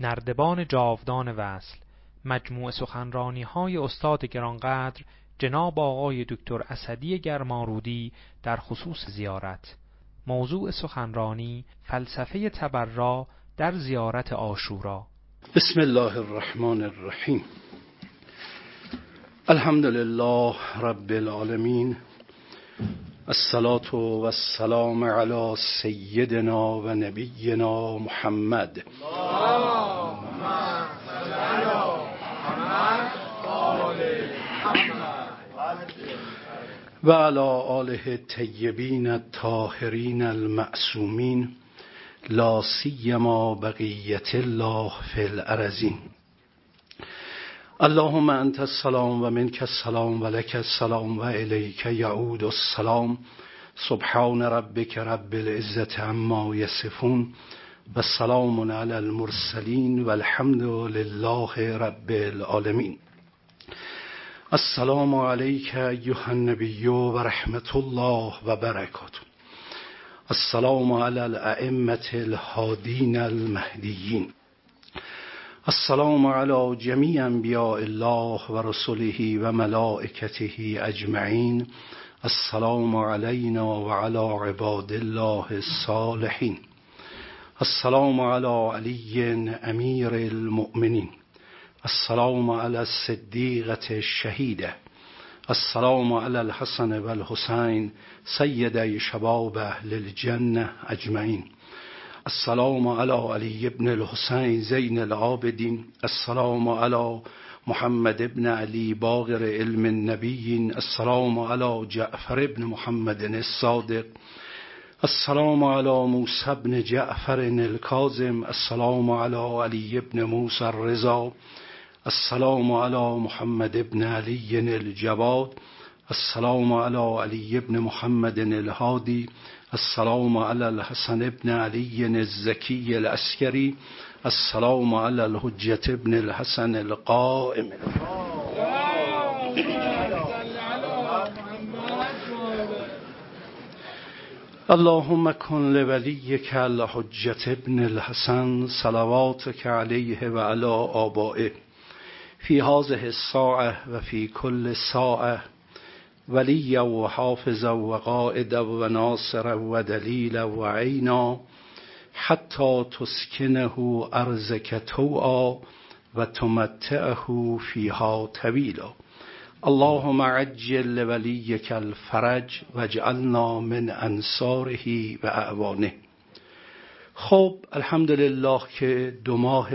نردبان جاودان وصل مجموع سخنرانی های استاد گرانقدر جناب آقای دکتر اسدی گرمارودی در خصوص زیارت. موضوع سخنرانی فلسفه تبرا در زیارت آشورا. بسم الله الرحمن الرحیم. الحمد لله رب العالمین. الصلاة والسلام على سیدنا و نبینا محمد. و على آله الطیبین الطاهرین المعصومین لا سیما بقیت الله فی الارزین اللهم انت السلام و منک السلام و لک السلام و الیک یعود السلام. سبحان ربک رب العزت عما یصفون و سلام علی المرسلین و الحمد لله رب العالمین. السلام علیک ایها النبی و رحمت الله و برکاته. السلام علی الائمه الهادین المهدیین. السلام علی جمیع انبیاء الله و رسله و ملائکته اجمعین السلام علینا و علی عباد الله الصالحین السلام علی علی امیر المؤمنین السلام علی الصدیقة الشهیده السلام علی الحسن و الحسین سیدی شباب أهل الجنة اجمعین السلام علی علی ابن الحسین زین العابدین السلام علی محمد ابن علی باغر علم النبیین السلام علی جعفر ابن محمد الصادق السلام علی موسی ابن جعفر الكاظم السلام علی علی ابن موسی الرضا السلام علی محمد ابن علی الجواد السلام علی علی ابن محمد الهادی السلام علی الحسن ابن علی الزکی العسکری السلام علی الحجت ابن الحسن القائم. اللهم کن لولیک الحجت ابن الحسن صلواتك علیه و علی آبائه فی هذه الساعه و فی کل ولی و حافظ و قائد و ناصر و دلیل و عینا حتی تسکنه ارزک توعا و تمتعه فیها طویلا. اللهم عجل لولیک الفرج و اجعلنا من انصاره و اعوانه. خب الحمدلله که دو ماه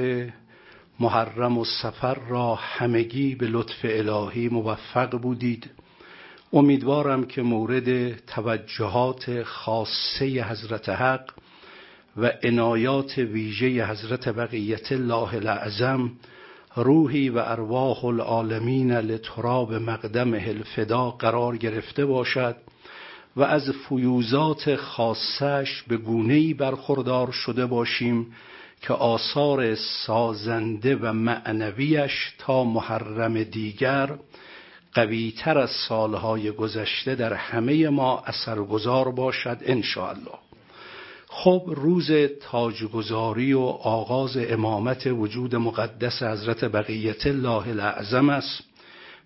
محرم و سفر را همگی به لطف الهی موفق بودید. امیدوارم که مورد توجهات خاصه حضرت حق و عنایات ویژه حضرت بقیت الله الاعظم روحی و ارواح العالمین لتراب مقدم الفدا قرار گرفته باشد و از فیوزات خاصش به گونه‌ای برخوردار شده باشیم که آثار سازنده و معنویش تا محرم دیگر قویتر از سالهای گذشته در همه ما اثرگذار باشد انشاءالله. خب روز تاجگذاری و آغاز امامت وجود مقدس حضرت بقیت الله الاعظم است.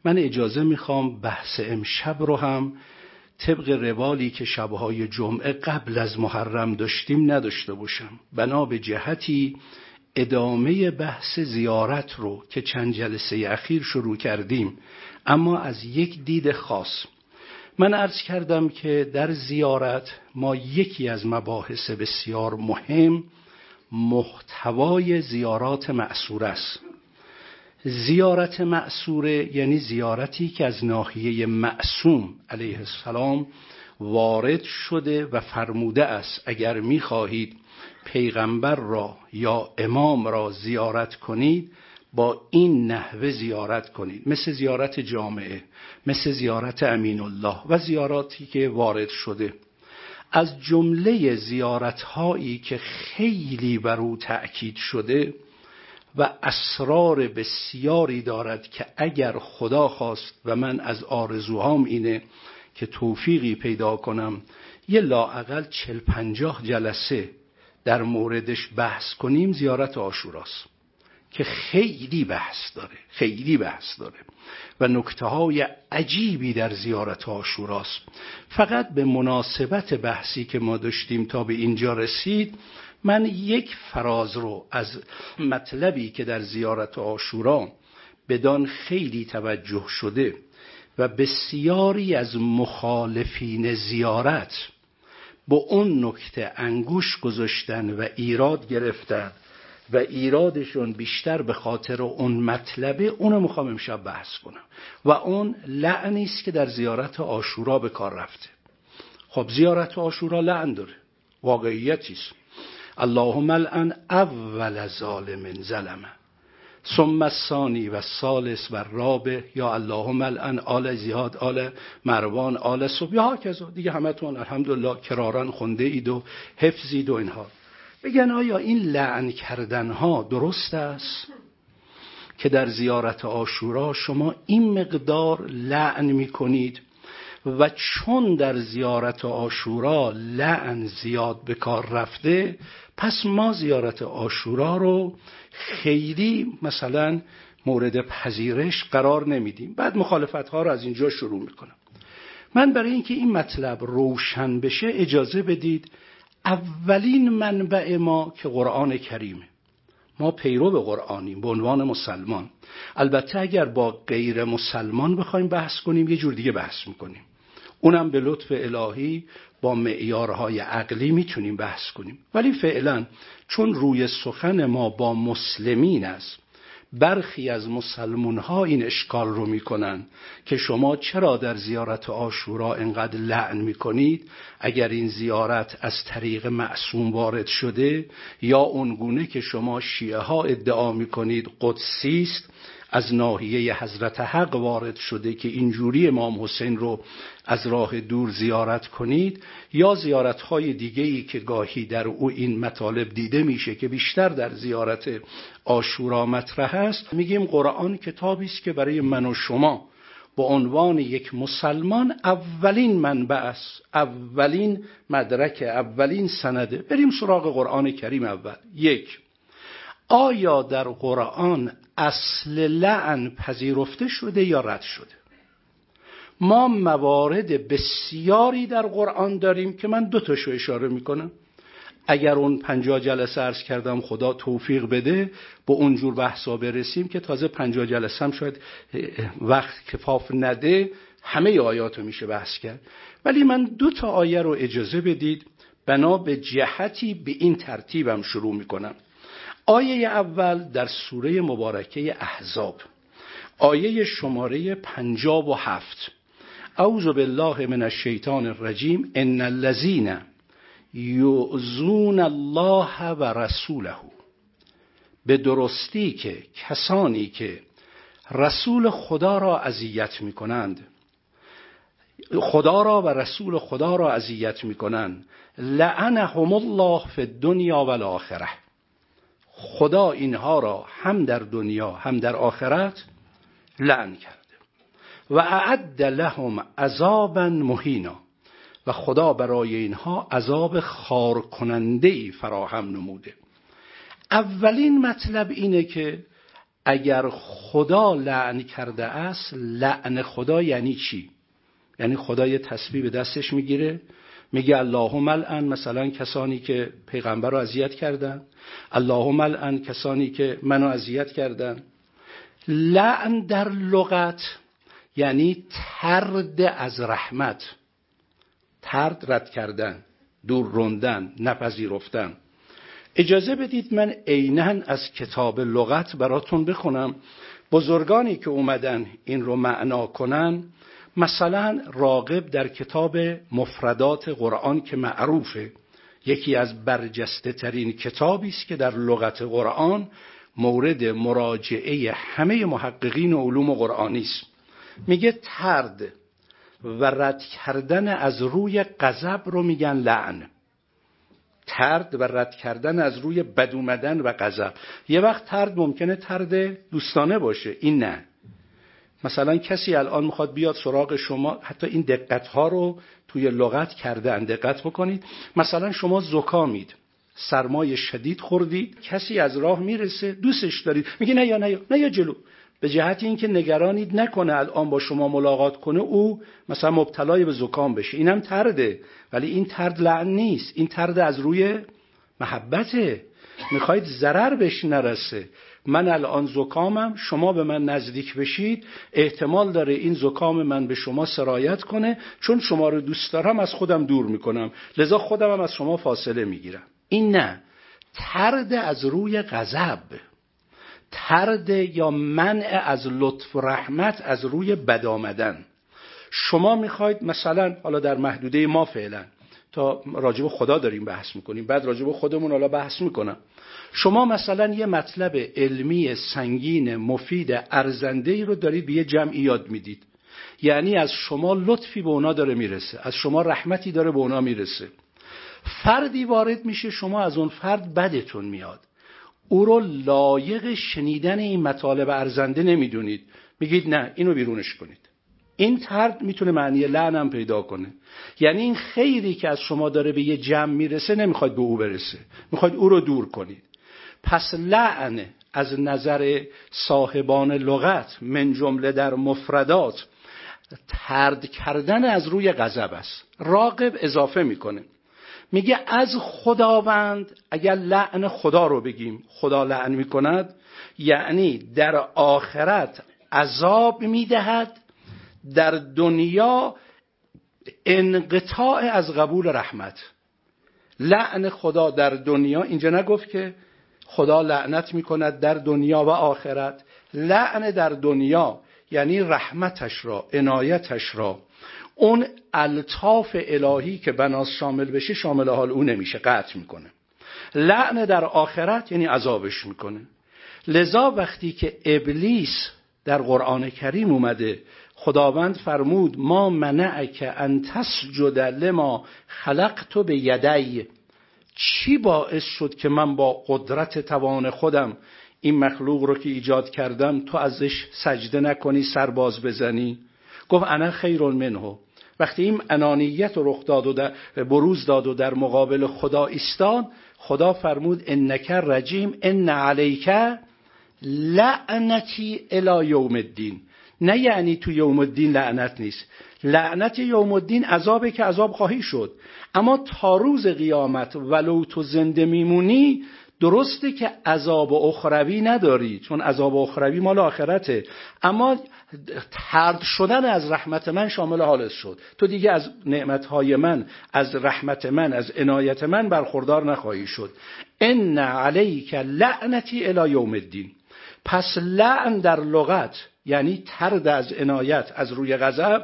من اجازه می‌خوام بحث امشب رو هم طبق روالی که شبهای جمعه قبل از محرم داشتیم نداشته باشم. بنا به جهتی ادامه بحث زیارت رو که چند جلسه اخیر شروع کردیم اما از یک دید خاص. من عرض کردم که در زیارت ما یکی از مباحث بسیار مهم محتوای زیارات معصور است. زیارت معصوره یعنی زیارتی که از ناحیه معصوم علیه السلام وارد شده و فرموده است. اگر می‌خواهید پیغمبر را یا امام را زیارت کنید با این نحوه زیارت کنید. مثل زیارت جامعه مثل زیارت امین الله و زیاراتی که وارد شده. از جمله زیارت هایی که خیلی بر او تأکید شده و اسرار بسیاری دارد که اگر خدا خواست و من از آرزوهام اینه که توفیقی پیدا کنم یه لاعقل چل پنجاه جلسه در موردش بحث کنیم زیارت آشوراست. که خیلی بحث داره خیلی بحث داره و نکته های عجیبی در زیارت آشوراست فقط به مناسبت بحثی که ما داشتیم تا به اینجا رسید من یک فراز رو از مطلبی که در زیارت آشورا بدان خیلی توجه شده و بسیاری از مخالفین زیارت با اون نکته انگوش گذاشتن و ایراد گرفتن و ایرادشون بیشتر به خاطر اون مطلبه اونو می‌خوام امشب بحث کنم. و اون لعنی است که در زیارت آشورا به کار رفته. خب زیارت آشورا لعن داره. واقعیتی است. اللهم الان اول ظالم ظلمه ثم الثانی و سالس و رابع یا اللهم الان آل زیاد آل مروان آل صبح یا دیگه همتون الحمدلله کرارن خونده اید و حفظید و اینها. بگن آیا این لعن کردن ها درست است؟ که در زیارت آشورا شما این مقدار لعن می کنید و چون در زیارت آشورا لعن زیاد به کار رفته پس ما زیارت آشورا رو خیلی مثلا مورد پذیرش قرار نمیدیم. بعد مخالفت ها رو از اینجا شروع می‌کنم. من برای اینکه این مطلب روشن بشه اجازه بدید اولین منبع ما که قرآن کریمه. ما پیرو به قرآنیم به عنوان مسلمان. البته اگر با غیر مسلمان بخوایم بحث کنیم یه جور دیگه بحث می‌کنیم. اونم به لطف الهی با معیارهای عقلی می‌تونیم بحث کنیم. ولی فعلا چون روی سخن ما با مسلمین است برخی از مسلمون ها این اشکال رو می‌کنن که شما چرا در زیارت آشورا انقدر لعن می‌کنید؟ اگر این زیارت از طریق معصوم وارد شده یا اونگونه که شما شیعه ها ادعا می‌کنید قدسی است از ناحیه حضرت حق وارد شده که اینجوری امام حسین رو از راه دور زیارت کنید یا زیارت های که گاهی در او این مطالب دیده میشه که بیشتر در زیارت آشورا مطرح است میگیم قرآن کتابی است که برای من و شما به عنوان یک مسلمان اولین منبع است اولین مدرک اولین سنده بریم سراغ قرآن کریم اول. یک آیا در قرآن اصل لعن پذیرفته شده یا رد شده؟ ما موارد بسیاری در قرآن داریم که من دو تاشو اشاره می‌کنم. اگر اون پنجاه جلسه عرض کردم خدا توفیق بده با اونجور بحثا برسیم که تازه پنجاه جلسه هم شاید وقت کفاف نده همه آیات رو میشه بحث کرد. ولی من دو تا آیه رو اجازه بدید بنا به جهتی به این ترتیبم شروع می‌کنم. آیه اول در سوره مبارکه احزاب آیه شماره پنجاب و هفت. اعوذ بالله من الشیطان الرجیم ان الذین یعزون الله و رسوله. به درستی که کسانی که رسول خدا را اذیت می کنند خدا را و رسول خدا را اذیت می کنند لعنهم الله فی الدنیا و الاخره. خدا اینها را هم در دنیا هم در آخرت لعن کرده. و اعد لهم عذابا مهینا. و خدا برای اینها عذاب خار کننده ای فراهم نموده. اولین مطلب اینه که اگر خدا لعن کرده است لعن خدا یعنی چی؟ یعنی خدا یه به دستش می‌گیره؟ میگه اللهم الان مثلا کسانی که پیغمبر رو اذیت کردن. اللهم الان کسانی که منو اذیت کردن. لعن در لغت یعنی ترد از رحمت. ترد رد کردن دور روندن نپذیرفتن. اجازه بدید من عینا از کتاب لغت براتون بخونم. بزرگانی که اومدن این رو معنا کنن مثلا راقب در کتاب مفردات قرآن که معروفه یکی از برجسته ترین کتابی است که در لغت قرآن مورد مراجعه همه محققین علوم قرآنی است. میگه ترد و رد کردن از روی غضب رو میگن لعن. ترد و رد کردن از روی بد اومدن و غضب. یه وقت ترد ممکنه ترد دوستانه باشه این نه. مثلا کسی الان می‌خواد بیاد سراغ شما حتی این دقت ها رو توی لغت کرده دقت بکنید. مثلا شما زکامید سرمای شدید خوردید کسی از راه می‌رسه دوستش دارید. میگه نه یا نه یا نه یا جلو. به جهت اینکه نگرانید نکنه الان با شما ملاقات کنه او مثلا مبتلای به زکام بشه. اینم ترده ولی این ترد لعن نیست. این ترد از روی محبته. می‌خواید ضرر بهش نرسه. من الان زکامم شما به من نزدیک بشید. احتمال داره این زکام من به شما سرایت کنه چون شما رو دوست دارم از خودم دور می‌کنم. لذا خودم هم از شما فاصله می‌گیرم. این نه. ترد از روی غضب. ترد یا منع از لطف و رحمت از روی بد آمدن. شما می‌خواید مثلا حالا در محدوده ما فعلا تا راجب خدا داریم بحث می‌کنیم. بعد راجب خودمون حالا بحث می‌کنم. شما مثلا یه مطلب علمی سنگین مفید ارزنده ای رو دارید به یه جمعی یاد می‌دید. یعنی از شما لطفی به اونا داره می‌رسه از شما رحمتی داره به اونا می‌رسه. فردی وارد میشه شما از اون فرد بدتون میاد. او رو لایق شنیدن این مطالب ارزنده نمی‌دونید. میگید نه اینو بیرونش کنید. این ترد می‌تونه معنی لعنم پیدا کنه. یعنی این خیری که از شما داره به یه جمع می‌رسه نمی‌خواید به او برسه. می‌خواید او رو دور کنید. پس لعن از نظر صاحبان لغت من جمله در مفردات ترد کردن از روی غضب است. راقب اضافه می‌کنه. میگه از خداوند اگر لعن خدا رو بگیم خدا لعن می‌کند یعنی در آخرت عذاب می‌دهد در دنیا انقطاع از قبول رحمت. لعن خدا در دنیا اینجا نگفت که خدا لعنت می‌کند در دنیا و آخرت. لعن در دنیا یعنی رحمتش را عنایتش را. اون الطاف الهی که بناس شامل بشه شامل حال او نمیشه قطع می‌کنه. لعن در آخرت یعنی عذابش می‌کنه. لذا وقتی که ابلیس در قرآن کریم اومده خداوند فرمود ما منعک ان تسجد لما خلقت به یدی چی باعث شد که من با قدرت توان خودم این مخلوق رو که ایجاد کردم تو ازش سجده نکنی سرباز بزنی؟ گفت انا خیر منه. وقتی این انانیت رو رخ داد و بروز داد و در مقابل خدا ایستاد خدا فرمود انک رجیم ان علیک لعنتی الی یوم الدین. نه یعنی تو یوم الدین لعنت نیست. لعنت یوم الدین عذابه که عذاب خواهی شد. اما تا روز قیامت ولو تو زنده میمونی درسته که عذاب اخروی نداری چون عذاب اخروی مال آخرته. اما ترد شدن از رحمت من شامل حالت شد. تو دیگه از نعمتهای من از رحمت من از عنایت من برخوردار نخواهی شد. ان علیک لعنتی الی یوم الدین پس لعن در لغت یعنی ترد از عنایت از روی غضب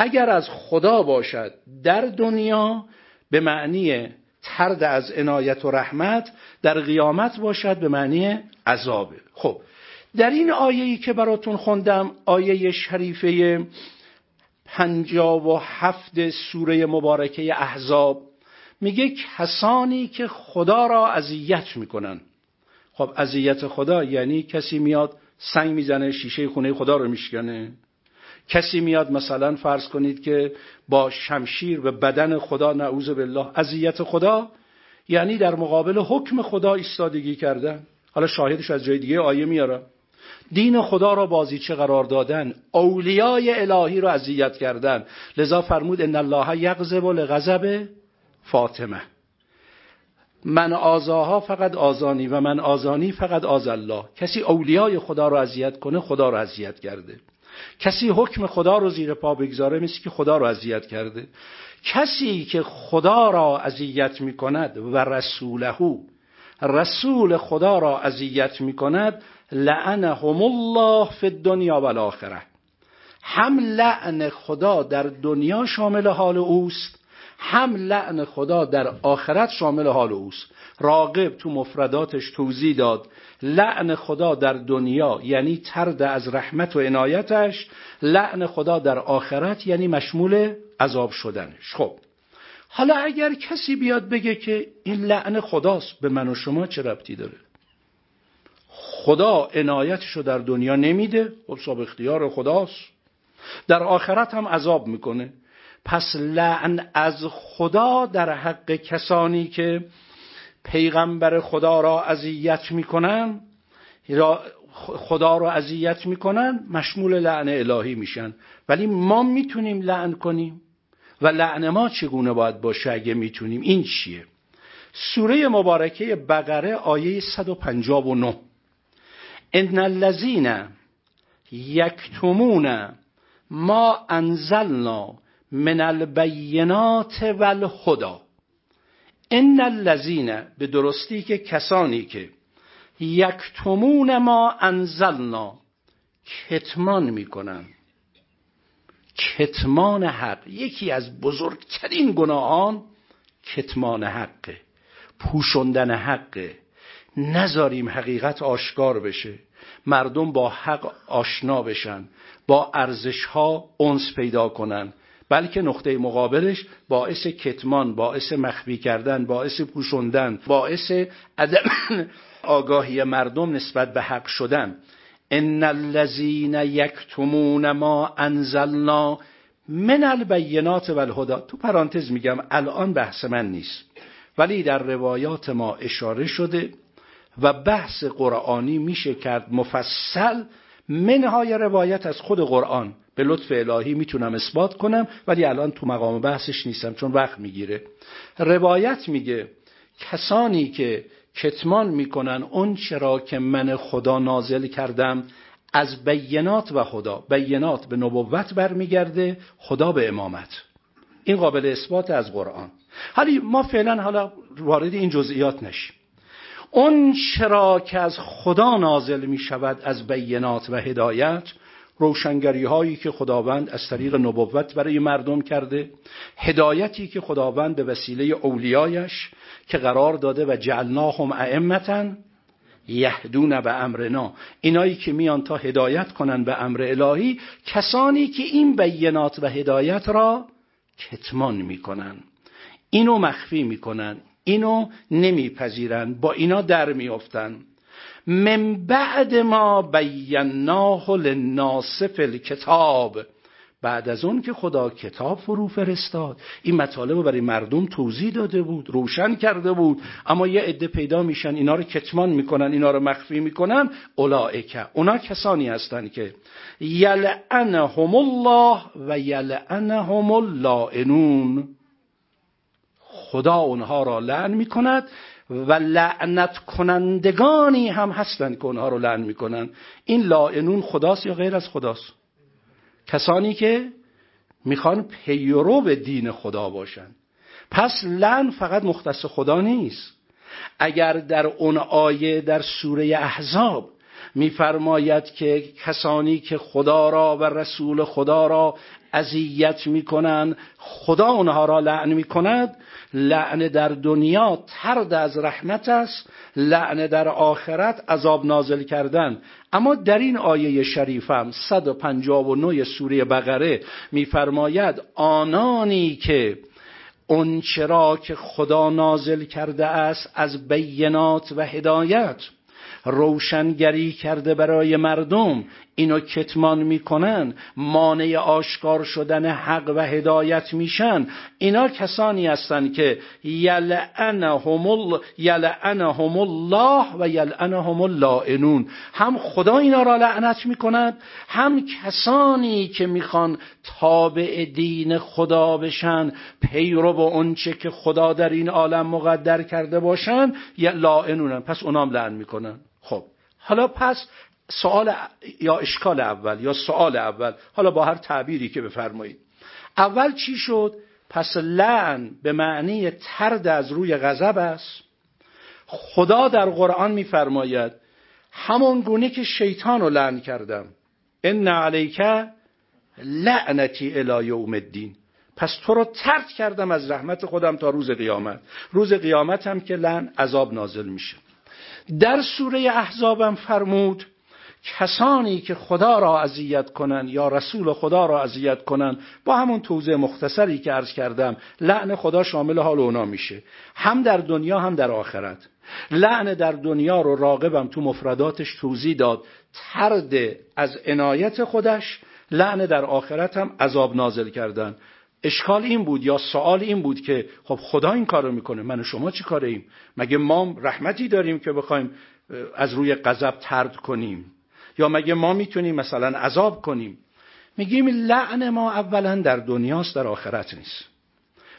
اگر از خدا باشد در دنیا به معنی ترد از عنایت و رحمت در قیامت باشد به معنی عذابه خب در این آیه‌ای که براتون خوندم آیه شریفه پنجاب و هفت سوره مبارکه احزاب میگه کسانی که خدا را اذیت می‌کنن. خب اذیت خدا یعنی کسی میاد سنگ می‌زنه شیشه خونه خدا رو میشکنه. کسی میاد مثلا فرض کنید که با شمشیر به بدن خدا نعوذ بالله اذیت خدا یعنی در مقابل حکم خدا ایستادگی کردن. حالا شاهدش از جای دیگه آیه میارم دین خدا را بازیچه قرار دادن؟ اولیای الهی را اذیت کردن. لذا فرمود ان الله یغضب لغضب فاطمه. من آزاها فقط آزانی و من آزانی فقط آز الله. کسی اولیای خدا را اذیت کنه خدا را اذیت کرده. کسی حکم خدا رو زیر پا بگذاره مثل که خدا رو اذیت کرده. کسی که خدا را اذیت می کند و رسوله رسول خدا را اذیت می کند لعنهم الله فی الدنیا و الاخره. هم لعن خدا در دنیا شامل حال اوست هم لعن خدا در آخرت شامل حال اوست. راقب تو مفرداتش توضیح داد. لعن خدا در دنیا یعنی ترد از رحمت و عنایتش. لعن خدا در آخرت یعنی مشمول عذاب شدنش. خب حالا اگر کسی بیاد بگه که این لعن خداست به من و شما چه ربطی داره؟ خدا عنایتش رو در دنیا نمیده. خب صاحب اختیار خداست. در آخرت هم عذاب می‌کنه. پس لعن از خدا در حق کسانی که پیغمبر خدا را اذیت می‌کنن خدا را اذیت می‌کنن مشمول لعن الهی میشن. ولی ما می‌تونیم لعن کنیم. و لعن ما چگونه باید باشه اگه می‌تونیم؟ این چیه؟ سوره مبارکه بقره آیه 159 ان الذین یکتمون ما انزلنا من البینات والهدى ان الذین به درستی که کسانی که یکتمون ما انزلنا کتمان می‌کنن. کتمان حق. یکی از بزرگترین گناهان کتمان حقه پوشندن حقه نذاریم حقیقت آشکار بشه. مردم با حق آشنا بشن. با ارزش ها انس پیدا کنن. بلکه نقطه مقابلش باعث کتمان باعث مخفی کردن باعث پوشندن باعث عدم آگاهی مردم نسبت به حق شدن. ان الذين یکتمون ما انزلنا من البینات والهدى. تو پرانتز میگم الان بحث من نیست ولی در روایات ما اشاره شده و بحث قرآنی میشه کرد مفصل. منهای روایت از خود قرآن. به لطف الهی می‌تونم اثبات کنم ولی الان تو مقام بحثش نیستم چون وقت می‌گیره. روایت میگه کسانی که کتمان می‌کنن اون چرا که من خدا نازل کردم از بینات و خدا. بینات به نبوت برمیگرده خدا به امامت. این قابل اثبات از قرآن. حالی ما فعلا حالا وارد این جزئیات نشیم. اون چرا که از خدا نازل می شود از بینات و هدایت روشنگری هایی که خداوند از طریق نبوت برای مردم کرده هدایتی که خداوند به وسیله اولیایش که قرار داده و جعلناهم ائمتا یهدون به امرنا. اینایی که میان تا هدایت کنن به امر الهی کسانی که این بینات و هدایت را کتمان می‌کنن. اینو مخفی می‌کنن. اینو نمیپذیرن. با اینا در میافتن. من بعد ما بیناه للناس فی الکتاب. بعد از اون که خدا کتاب فرو فرستاد. این مطالب رو برای مردم توضیح داده بود روشن کرده بود. اما یه عده پیدا میشن اینا رو کتمان می‌کنن اینا رو مخفی می‌کنن. اولائکه اونا کسانی هستن که یلعنهم الله و یلعنهم اللائنون. خدا اونها را لعن می‌کند و لعنت کنندگانی هم هستند که اونها رو لعن می‌کنن. این لائنون خداست یا غیر از خداست؟ کسانی که می‌خوان پیرو به دین خدا باشن. پس لعن فقط مختص خدا نیست. اگر در اون آیه در سوره احزاب میفرماید که کسانی که خدا را و رسول خدا را اذیت می‌کنند خدا اونها را لعن می‌کند لعن در دنیا ترد از رحمت است لعن در آخرت عذاب نازل کردن. اما در این آیه شریفم 159 سوره بقره میفرماید آنانی که اون چرا که خدا نازل کرده است از بینات و هدایت روشنگری کرده برای مردم اینو کتمان می‌کنن مانع آشکار شدن حق و هدایت میشن. اینا کسانی هستند که یلعنهم یلعنهم الله و یلعنهم اللائنون. هم خدا اینا را لعنت می‌کند هم کسانی که می‌خوان تابع دین خدا بشن. پیرو به اونچه که خدا در این عالم مقدر کرده باشن یا لائنونن. پس اونام لعن می‌کنن. خب. حالا پس سوال یا اشکال اول یا سوال اول. حالا با هر تعبیری که بفرمایید. اول چی شد؟ پس لعن به معنی ترد از روی غضب است. خدا در قرآن میفرماید همون گونه که شیطان رو لعن کردم ان علیک لعنتی الی یوم الدین. پس تو رو ترد کردم از رحمت خودم تا روز قیامت. روز قیامت هم که لعن عذاب نازل میشه. در سوره احزابم فرمود کسانی که خدا را اذیت کنند یا رسول خدا را اذیت کنند با همون توضیح مختصری که عرض کردم لعن خدا شامل حال اونا میشه. هم در دنیا هم در آخرت. لعن در دنیا رو راقبم تو مفرداتش توضیح داد. ترد از عنایت خودش لعن در آخرت هم عذاب نازل کردن. اشکال این بود یا سوال این بود که خب خدا این کارو می‌کنه من و شما چی کاره ایم مگه ما رحمتی داریم که بخوایم از روی غضب ترد کنیم؟ یا مگه ما می‌تونیم مثلا عذاب کنیم؟ میگیم لعن ما اولا در دنیاست در آخرت نیست.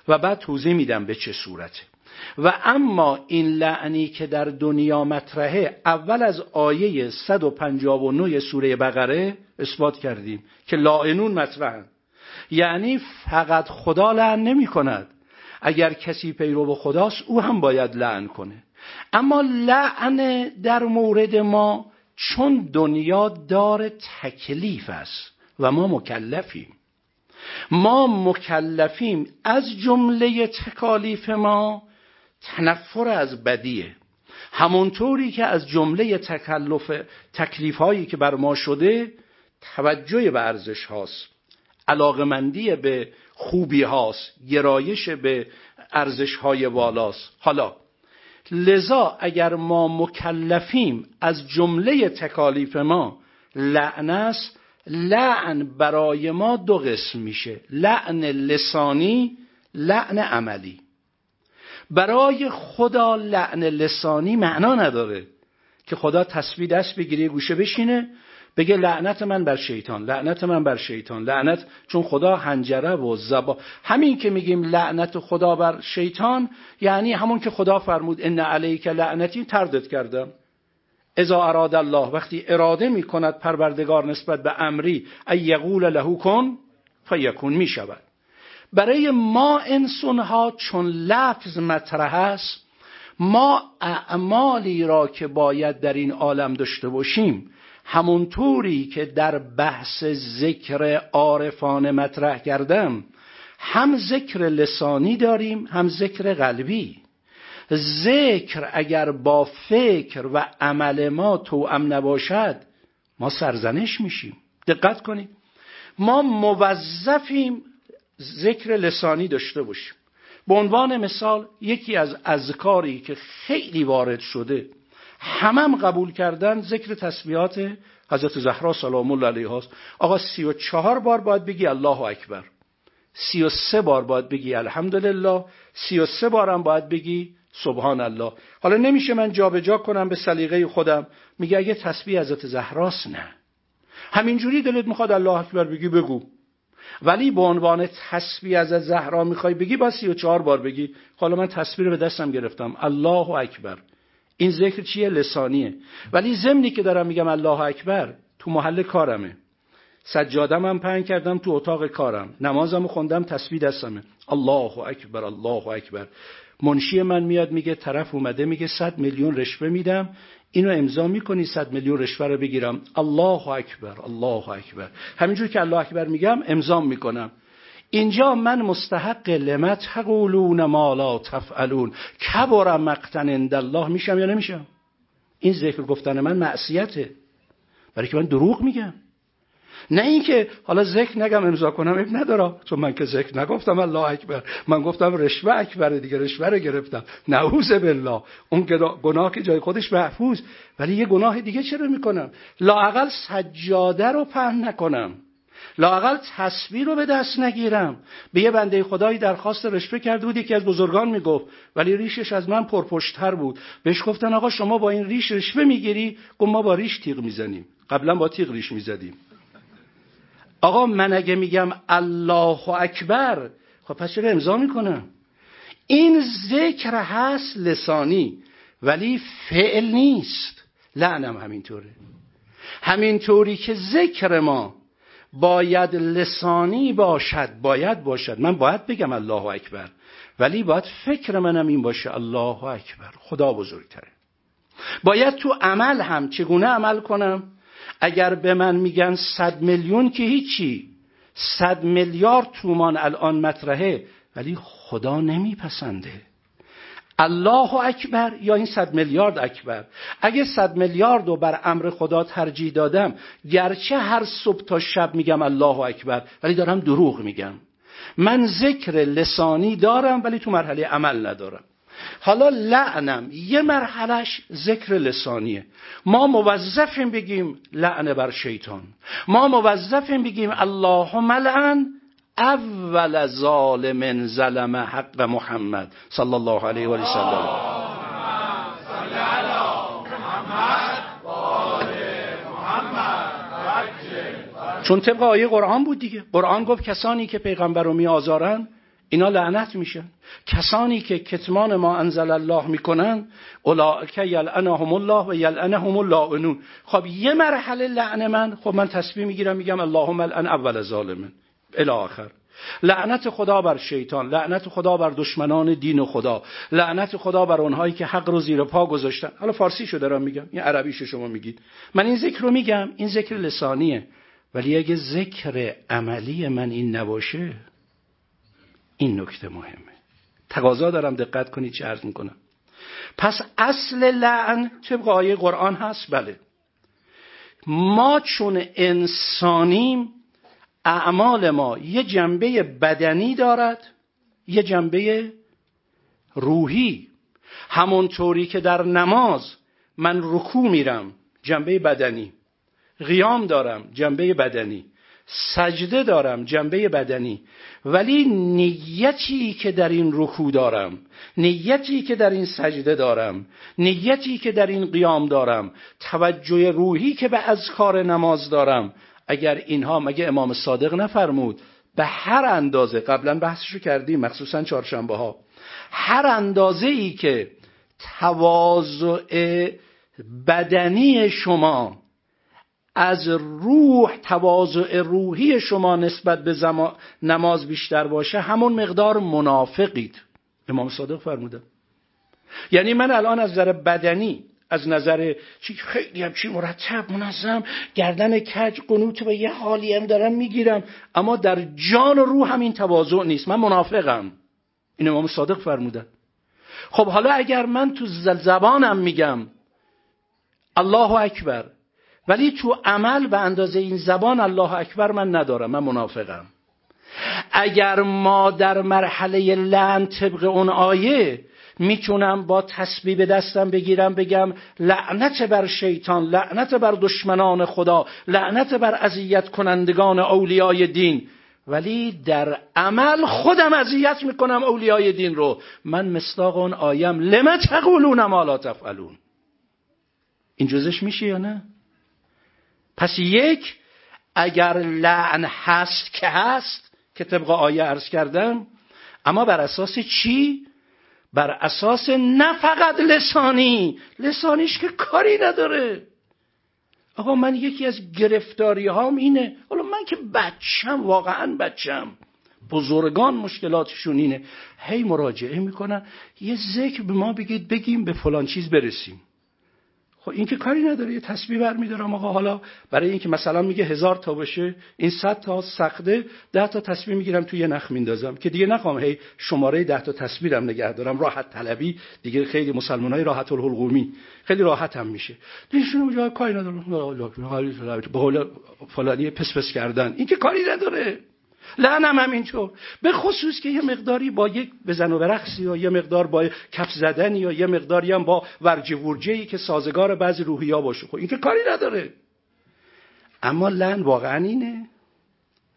و بعد توضیح میدم به چه صورته. و اما این لعنی که در دنیا مطرحه اول از آیه 159 سوره بقره اثبات کردیم که لاعنون مطرحن یعنی فقط خدا لعن نمی کند اگر کسی پیرو خداست او هم باید لعن کنه. اما لعن در مورد ما چون دنیا دار تکلیف است و ما مکلفیم. ما مکلفیم از جمله تکالیف ما تنفر از بدیه. همونطوری که از جمله تکلف تکلیف هایی که بر ما شده توجه به ارزش هاست. علاقمندی به خوبی هاست گرایش به ارزش های والاست. حالا لذا اگر ما مکلفیم از جمله تکالیف ما لعن است لعن برای ما دو قسم میشه. لعن لسانی لعن عملی. برای خدا لعن لسانی معنا نداره که خدا تسبیح دست بگیره گوشه بشینه. بگه لعنت من بر شیطان لعنت من بر شیطان لعنت چون خدا هنجره و زبا همین که میگیم لعنت خدا بر شیطان یعنی همون که خدا فرمود ان علیک لعنتی تردد کردم. اذا اراد الله وقتی اراده می‌کند پروردگار نسبت به امری ای یقول له کن فیکون می‌شود. برای ما انسان ها چون لفظ مطرح است ما اعمالی را که باید در این عالم داشته باشیم همونطوری که در بحث ذکر عارفان مطرح کردم هم ذکر لسانی داریم هم ذکر قلبی. ذکر اگر با فکر و عمل ما توأم نباشد ما سرزنش میشیم. دقت کنید. ما موظفیم ذکر لسانی داشته باشیم. به عنوان مثال یکی از اذکاری که خیلی وارد شده همم قبول کردن ذکر تسبیحات حضرت زهرا سلام الله علیها است آقا سی و چهار بار باید بگی الله اکبر. سی و سه بار باید بگی الحمدلله. سی و سه بارم باید بگی سبحان الله. حالا نمیشه من جابجا جا کنم به سلیقه خودم. میگه اگه تسبیح حضرت زهراست نه. همینجوری دلت می‌خواد الله اکبر بگی بگو. ولی به عنوان تسبیح از زهرا می‌خوای بگی با سی و چهار بار بگی. حالا من تسبیح رو به دستم گرفتم. الله اکبر. این ذکر چیه؟ لسانیه. ولی ضمنی که دارم میگم الله اکبر تو محل کارمه. سجادم هم پهن کردم تو اتاق کارم. نمازم خوندم تسبیح دستمه. الله اکبر الله اکبر. منشی من میاد میگه طرف اومده میگه صد میلیون رشوه میدم. اینو امضا می‌کنی صد میلیون رشوه رو بگیرم. الله اکبر الله اکبر. همینجور که الله اکبر میگم امضا می‌کنم. اینجا من مستحق لمت تقولون ما لا تفعلون. کبر مقتن عند الله. میشم یا نمیشم؟ این ذکر گفتن من معصیته. برای که من دروغ میگم. نه اینکه حالا ذکر نگم امضا کنم اب نداره. چون من که ذکر نگفتم الله اکبر. من گفتم رشوه اکبر دیگه رشوه رو گرفتم. نعوذ بالله. اون گناه که جای خودش محفوظ. ولی یه گناه دیگه چرا می‌کنم؟ لاقل سجاده رو پهن نکنم. لاقل تصویر رو به دست نگیرم. به یه بنده خدایی درخواست رشوه کرده بود یکی از بزرگان می‌گفت ولی ریشش از من پرپشتتر بود. بهش گفتن آقا شما با این ریش رشوه می‌گیری؟ گفت ما با ریش تیغ می‌زنیم. قبلا با تیغ ریش می‌زدیم. آقا من اگه میگم الله اکبر خب پس چرا امضا می‌کنم؟ این ذکر هست لسانی ولی فعل نیست. لعنم همینطوره. همینطوری که ذکر ما باید لسانی باشد باید باشد. من باید بگم الله اکبر ولی باید فکر منم این باشه الله اکبر خدا بزرگتره. باید تو عمل هم چگونه عمل کنم؟ اگر به من میگن صد میلیون که هیچی صد میلیارد تومان الان مطرحه ولی خدا نمیپسنده. الله اکبر یا این صد میلیارد اکبر. اگه صد میلیارد رو بر امر خدا ترجیح دادم گرچه هر صبح تا شب میگم الله اکبر ولی دارم دروغ میگم. من ذکر لسانی دارم ولی تو مرحله عمل ندارم. حالا لعنم یه مرحلش ذکر لسانیه. ما موظفیم بگیم لعن بر شیطان. ما موظفیم بگیم اللهم لعن اول ظالم ظلم حق محمد صلی الله علیه و سلم چون طبق آیه قرآن بود دیگه. قرآن گفت کسانی که پیغمبر رو میآزارن اینا لعنت میشن. کسانی که کتمان ما انزل الله می‌کنن اولئک یلعنهم الله و یلعنهم اللائنون خب یه مرحله لعن من خب من تصمیم می‌گیرم میگم اللهم الان اول ظالمن الی آخر. لعنت خدا بر شیطان لعنت خدا بر دشمنان دین خدا لعنت خدا بر اونهایی که حق رو زیر پا گذاشتن. حالا فارسی شو دارم میگم این عربیشو شما میگید. من این ذکر رو میگم این ذکر لسانیه. ولی اگه ذکر عملی من این نباشه این نکته مهمه. تقاضا دارم دقت کنید چه عرض می‌کنم. پس اصل لعن طبق آیه قرآن هست؟ بله. ما چون انسانیم اعمال ما یه جنبه بدنی دارد یه جنبه روحی. همونطوری که در نماز من رکوع میرم جنبه بدنی. قیام دارم جنبه بدنی. سجده دارم جنبه بدنی. ولی نیتی که در این رکوع دارم نیتی که در این سجده دارم نیتی که در این قیام دارم توجه روحی که به کار نماز دارم اگر اینها مگه امام صادق نفرمود؟ به هر اندازه قبلا بحثشو کردیم مخصوصا چهارشنبه ها هر اندازه ای که تواضع بدنی شما از روح تواضع روحی شما نسبت به نماز بیشتر باشه همون مقدار منافقید. امام صادق فرموده. یعنی من الان از نظر بدنی از نظر چی خیلی هم چی مرتب منظم. گردن کج قنوت و یه حالی هم دارم می‌گیرم. اما در جان و روح هم این تواضع نیست. من منافقم. این امام صادق فرمودن. خب حالا اگر من تو زبانم میگم الله اکبر. ولی تو عمل به اندازه این زبان الله اکبر من ندارم. من منافقم. اگر ما در مرحله لعن طبق اون آیه می‌تونم با تسبیح دستم بگیرم بگم لعنت بر شیطان لعنت بر دشمنان خدا لعنت بر اذیت کنندگان اولیای دین. ولی در عمل خودم اذیت می‌کنم اولیای دین رو. من مصداق اون آیم. لم تقولون ما لا تفعلون. این جزش میشه یا نه؟ پس یک اگر لعن هست که هست که طبق آیه عرض کردم اما بر اساس چی؟ بر اساس نه فقط لسانی. لسانیش که کاری نداره. آقا من یکی از گرفتاری هام اینه. حالا من که بچم واقعا بچم. بزرگان مشکلاتشون اینه. هی مراجعه می‌کنن. یه ذکر به ما بگید بگیم به فلان چیز برسیم. خب این که کاری نداره یه تسبیح برمیدارم آقا حالا برای اینکه مثلا میگه هزار تا باشه این صد تا سخته ده تا تسبیح می‌گیرم توی یه نخ میندازم. که دیگه نخوام هی شماره ده تا تسبیحم نگه دارم. راحت طلبی. دیگه خیلی مسلمانای راحت الحلقومی خیلی راحت هم میشه دیشون جای کاری نداره. فلانی پس پس کردن. این که کاری نداره. لعنم همینطور به خصوص که یه مقداری با یک بزن و برقصی یا یه مقدار با کف زدن یا یه مقداری هم با ورجی ورجی که سازگار بعضی روحیا باشه. خب این که کاری نداره. اما لعن واقعا اینه.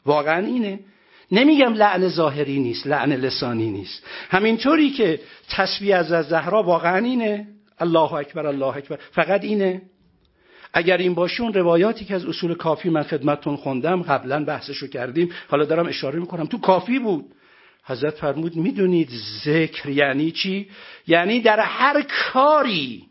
واقعا اینه. نمیگم لعن ظاهری نیست لعن لسانی نیست. همینطوری که تسبیح از زهرا واقعا اینه. الله اکبر الله اکبر. فقط اینه. اگر این باشه اون روایاتی که از اصول کافی من خدمتتون خوندم قبلا بحثشو کردیم. حالا دارم اشاره می‌کنم. تو کافی بود. حضرت فرمود می‌دونید ذکر یعنی چی؟ یعنی در هر کاری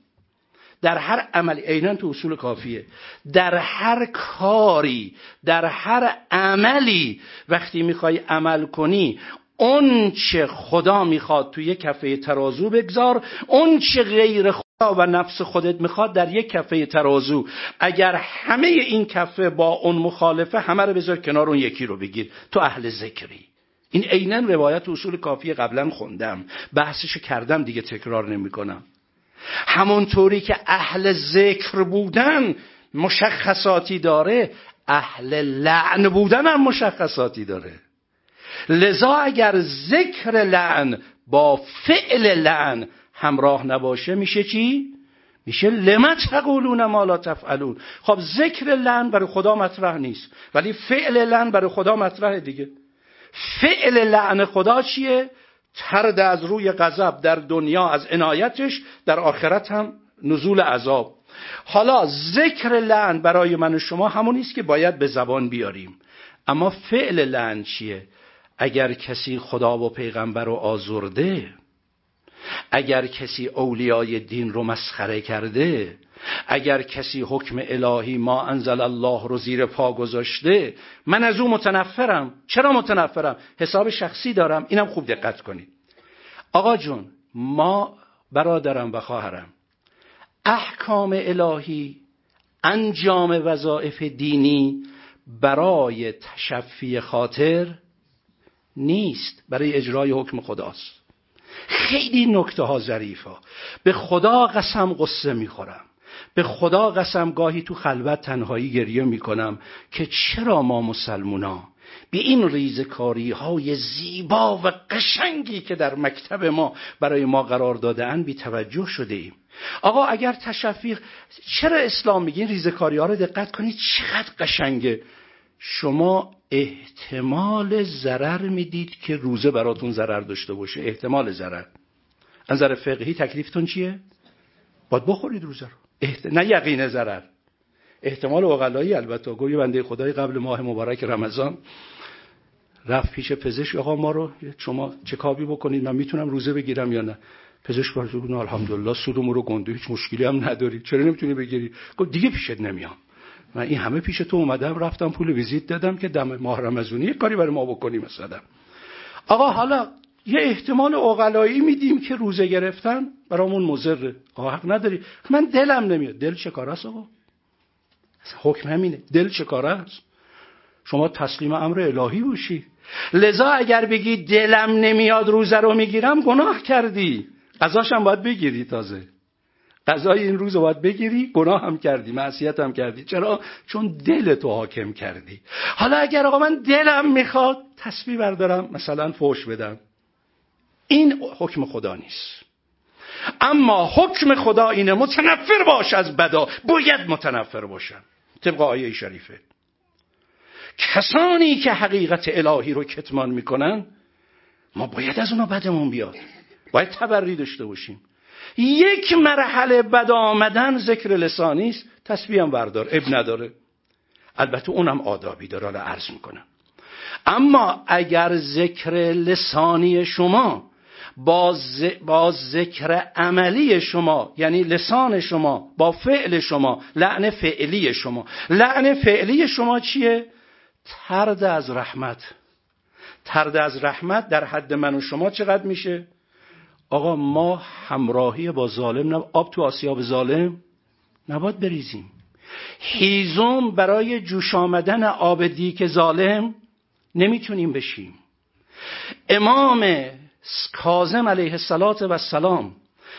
در هر عملی عینا تو اصول کافیه. در هر کاری در هر عملی وقتی می‌خوای عمل کنی اون چه خدا می‌خواد توی کفه ترازو بگذار اون چه غیر و نفس خودت می‌خواد در یک کفه ترازو. اگر همه این کفه با اون مخالفه همه رو بذار کنار اون یکی رو بگیر. تو اهل ذکری. این عینا روایت اصول کافی قبلا خوندم. بحثش کردم دیگه تکرار نمی‌کنم. همونطوری که اهل ذکر بودن مشخصاتی داره اهل لعن بودن هم مشخصاتی داره. لذا اگر ذکر لعن با فعل لعن همراه نباشه میشه چی؟ میشه لما تقولون ما لا تفعلون. خب ذکر لعن برای خدا مطرح نیست ولی فعل لعن برای خدا مطرح دیگه. فعل لعن خدا چیه؟ ترد از روی غضب در دنیا از عنایتش در آخرت هم نزول عذاب. حالا ذکر لعن برای من و شما همون نیست که باید به زبان بیاریم. اما فعل لعن چیه؟ اگر کسی خدا و پیغمبر رو آزرده اگر کسی اولیای دین رو مسخره کرده اگر کسی حکم الهی ما انزل الله رو زیر پا گذاشته من از او متنفرم. چرا متنفرم؟ حساب شخصی دارم. اینم خوب دقت کنید. آقا جون ما برادرم و خواهرم احکام الهی انجام وظایف دینی برای تشفی خاطر نیست برای اجرای حکم خداست. خیلی نکته ها ظریف ها به خدا قسم قصه می‌خورم. به خدا قسم گاهی تو خلوت تنهایی گریه می‌کنم که چرا ما مسلمونا به این ریزکاری های زیبا و قشنگی که در مکتب ما برای ما قرار داده بی توجه شده ایم. آقا اگر تشفیق چرا اسلام میگین ریزکاری ها رو دقت کنید؟ چقدر قشنگه. شما احتمال ضرر می‌دید که روزه براتون ضرر داشته باشه. احتمال ضرر. از نظر فقهی تکلیفتون چیه؟ باید بخورید روزه رو. احت... نه یقین ضرر. احتمال اقلایی البته. گوی بنده خدای قبل ماه مبارک رمضان رفت پیش پزشک آقا ما رو شما چکابی بکنید من می‌تونم روزه بگیرم یا نه؟ پزشک گفت الحمدلله سودمون رو گنده هیچ مشکلی هم نداری چرا نمی‌تونی بگیری؟ گفت دیگه پیشت نمیام. من این همه پیش تو اومدم رفتم پول ویزیت دادم که دم ماه رمضانی یک کاری برای ما بکنی مثلا. آقا حالا یه احتمال اقلایی میدیم که روزه گرفتن برامون مضره. آقا حق نداری. من دلم نمیاد. دل چه کار است آقا حکم همینه. دل چه کار است شما تسلیم امر الهی باشی. لذا اگر بگی دلم نمیاد روزه رو می‌گیرم گناه کردی. قضاشم باید بگیری تازه. قضای این روز رو باید بگیری گناه هم کردی معصیت هم کردی. چرا؟ چون دل تو حاکم کردی. حالا اگر آقا من دلم می‌خواد تصویر بردارم مثلا فوش بدم. این حکم خدا نیست. اما حکم خدا اینه متنفر باش از بدا. باید متنفر باشم. طبق آیه شریفه. کسانی که حقیقت الهی رو کتمان می‌کنن ما باید از اونا بدمون بیاد. باید تبری داشته باشیم. یک مرحله بد آمدن ذکر لسانی است. تسبیح هم بردار اب نداره. البته اونم آدابی داره حالا عرض می‌کنم. اما اگر ذکر لسانی شما با, با ذکر عملی شما یعنی لسان شما با فعل شما لعن فعلی شما. لعن فعلی شما چیه؟ ترد از رحمت. ترد از رحمت در حد من و شما چقدر میشه؟ آقا ما همراهی با ظالم نب... آب تو آسیاب ظالم نباید بریزیم. هیزم برای جوش آمدن آب دیک ظالم نمی‌تونیم بشیم. امام کازم علیه السلام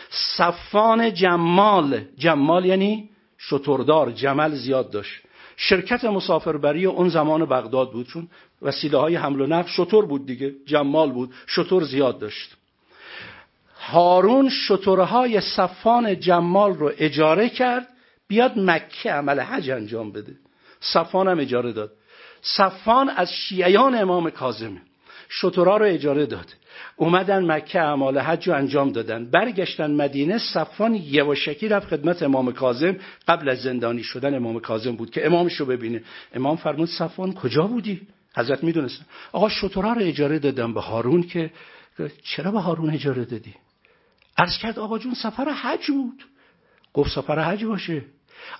صفان جمال جمال یعنی شتردار جمل زیاد داشت. شرکت مسافربری اون زمان بغداد بود چون وسیله های حمل و نقل شطور بود دیگه جمال بود شطور زیاد داشت. هارون شطورهای صفان جمال رو اجاره کرد بیاد مکه عمل حج انجام بده. صفان هم اجاره داد. صفان از شیعیان امام کاظمه شطورها رو اجاره داد. اومدن مکه اعمال حج رو انجام دادن. برگشتن مدینه صفان یواشکی رفت خدمت امام کاظم. قبل از زندانی شدن امام کاظم بود که امامش رو ببینه. امام فرمود صفان کجا بودی؟ حضرت می‌دونستن آقا شطورها رو اجاره دادم به هارون که چرا به هارون اجاره دادی؟ عرض کرد آقا جون سفر حج بود. گفت سفر حج باشه.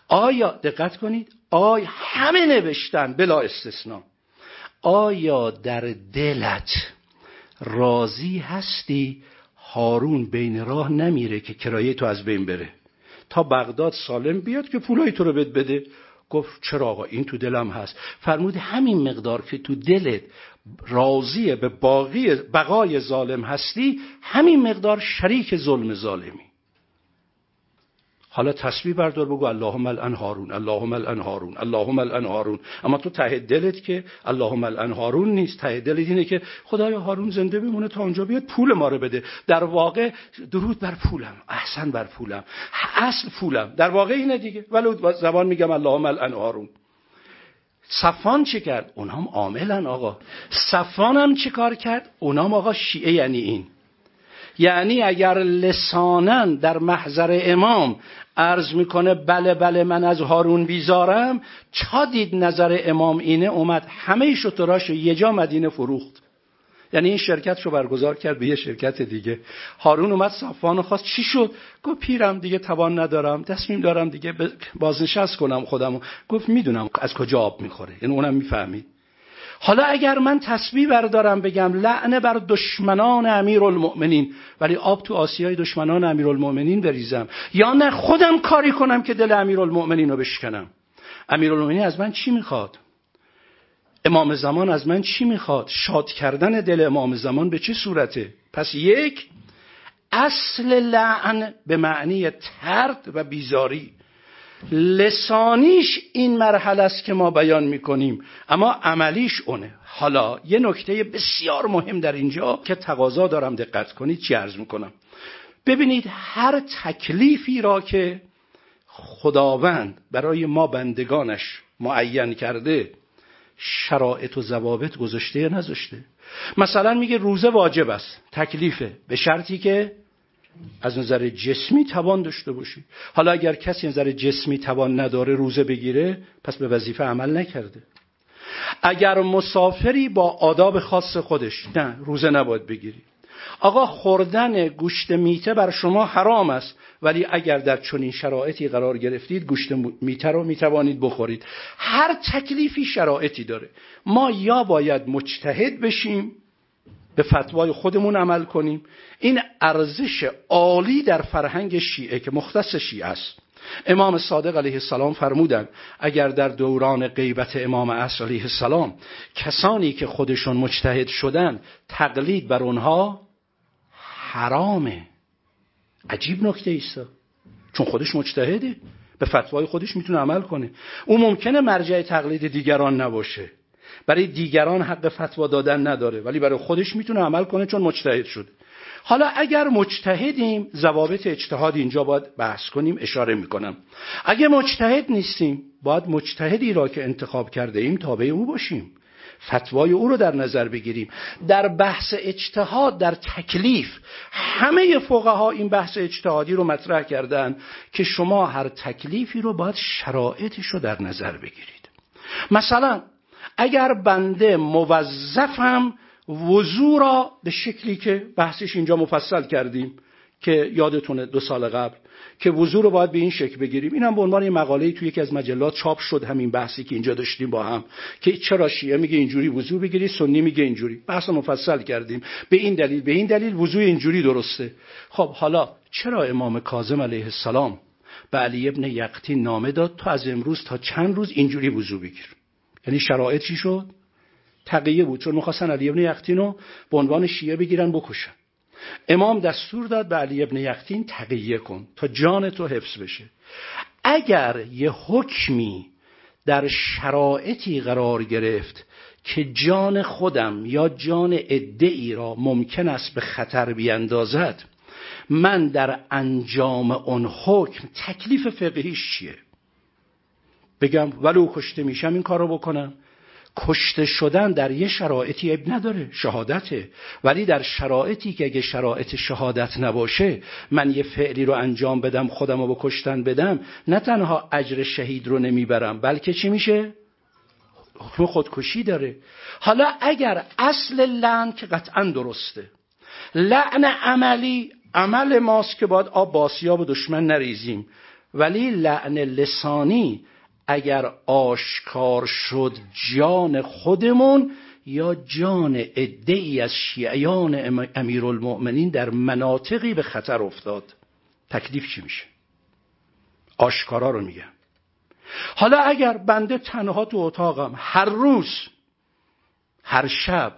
آیا دقت کنید؟ آیا همه نوشتن بلا استثنا آیا در دلت راضی هستی؟ هارون بین راه نمیره که کرایه تو از بین بره. تا بغداد سالم بیاد که پولای تو رو بد بده. گفت چرا آقا؟ این تو دلم هست. فرمود همین مقدار که تو دلت راضی به باقی بقای ظالم هستی همین مقدار شریک ظلم ظالمی. حالا تسبیح بردار بگو اللهم الان هارون اللهم الان هارون اللهم الان هارون اما تو ته دلت که اللهم الان هارون نیست ته دلت اینه که خدایا هارون زنده بمونه تا اونجا بیاد پول ما رو بده. در واقع درود بر پولم احسن بر پولم اصل پولم. در واقع اینه دیگه. ولی زبان میگم اللهم الان هارون صفان چه کرد؟ اونام عاملن آقا. صفان هم چه کار کرد؟ اونام آقا شیعه یعنی این. یعنی اگر لسانن در محضر امام عرض می‌کنه بله بله من از هارون بیزارم. چا دید نظر امام اینه؟ اومد همه شطراش یه جا مدینه فروخت. یعنی این شرکت رو برگزار کرد به یه شرکت دیگه. هارون اومد صفوان خواست. چی شد؟ گفت پیرم دیگه توان ندارم تصمیم دارم دیگه بازنشست کنم خودمو. گفت می‌دونم از کجا آب می‌خوره. یعنی اونم می‌فهمید. حالا اگر من تسبیح بردارم بگم لعنه بر دشمنان امیرالمؤمنین. ولی آب تو آسیای دشمنان امیرالمؤمنین بریزم. یا نه خودم کاری کنم که دل امیرالمؤمنین رو بشکنم. امیرالمؤمنین از من چی می‌خواد؟ امام زمان از من چی می‌خواد؟ شاد کردن دل امام زمان به چه صورته؟ پس یک اصل لعن به معنی ترد و بیزاری. لسانیش این مرحله است که ما بیان می‌کنیم اما عملیش اونه. حالا یه نکته بسیار مهم در اینجا که تقاضا دارم دقت کنید چی عرض می‌کنم؟ ببینید هر تکلیفی را که خداوند برای ما بندگانش معین کرده شرایط و ضوابط گذاشته یا نذاشته. مثلا میگه روزه واجب است تکلیفه به شرطی که از نظر جسمی توان داشته باشی. حالا اگر کسی نظر جسمی توان نداره روزه بگیره پس به وظیفه عمل نکرده. اگر مسافری با آداب خاص خودش نه روزه نباید بگیری. آقا خوردن گوشت میته بر شما حرام است. ولی اگر در چنین شرایطی قرار گرفتید گوشت میته رو می‌توانید بخورید. هر تکلیفی شرایطی داره. ما یا باید مجتهد بشیم به فتوای خودمون عمل کنیم. این ارزش عالی در فرهنگ شیعه که مختص شیعه است. امام صادق علیه السلام فرمودند اگر در دوران غیبت امام عصر علیه السلام کسانی که خودشون مجتهد شدن تقلید بر اونها حرامه. عجیب نکته ایستا. چون خودش مجتهده. به فتوای خودش می‌تونه عمل کنه. او ممکنه مرجع تقلید دیگران نباشه. برای دیگران حق فتوا دادن نداره. ولی برای خودش می‌تونه عمل کنه چون مجتهد شده. حالا اگر مجتهدیم ضوابط اجتهاد اینجا باید بحث کنیم اشاره می‌کنم. اگه مجتهد نیستیم باید مجتهدی را که انتخاب کرده ایم تابع او باشیم. فتوای او رو در نظر بگیریم. در بحث اجتهاد در تکلیف همه فقها این بحث اجتهادی رو مطرح کردن که شما هر تکلیفی رو باید شرایطش رو در نظر بگیرید. مثلا اگر بنده موظفم وضوع را به شکلی که بحثش اینجا مفصل کردیم که یادتونه دو سال قبل که وضوع رو باید به این شکل بگیریم. اینم به عنوان مقاله توی یکی از مجلات چاپ شد همین بحثی که اینجا داشتیم با هم که چرا شیعه میگه اینجوری وضوع بگیری سنی میگه اینجوری. بحث مفصل کردیم. به این دلیل به این دلیل وضوع اینجوری درسته. خب حالا چرا امام کاظم علیه السلام به علی ابن یقتی نامه داد تو از امروز تا چند روز اینجوری وضوع بگیر؟ یعنی شرایط چی شد؟ تقیه بود چون می‌خواستن علی ابن یقتین رو به عنوان شیعه بگیرن بکشن. امام دستور داد به علی ابن یقتین تقیه کن تا جان تو حفظ بشه. اگر یه حکمی در شرایطی قرار گرفت که جان خودم یا جان ای را ممکن است به خطر بیندازد من در انجام اون حکم تکلیف فقهیش چیه؟ بگم ولو کشته میشم این کار رو بکنم؟ کشته شدن در یه شرایطی اب نداره شهادته ولی در شرایطی که اگه شرایط شهادت نباشه من یه فعلی رو انجام بدم خودم رو بکشتن بدم نه تنها اجر شهید رو نمی‌برم بلکه چی میشه؟ حکم خودکشی داره حالا اگر اصل لعن که قطعا درسته لعن عملی عمل ماست که باید آب باسیاب و دشمن نریزیم ولی لعن لسانی اگر آشکار شد جان خودمون یا جان ای از شیعیان امیرالمؤمنین در مناطقی به خطر افتاد. تکلیف چی میشه؟ آشکارا رو میگم. حالا اگر بنده تنها تو اتاقم هر روز هر شب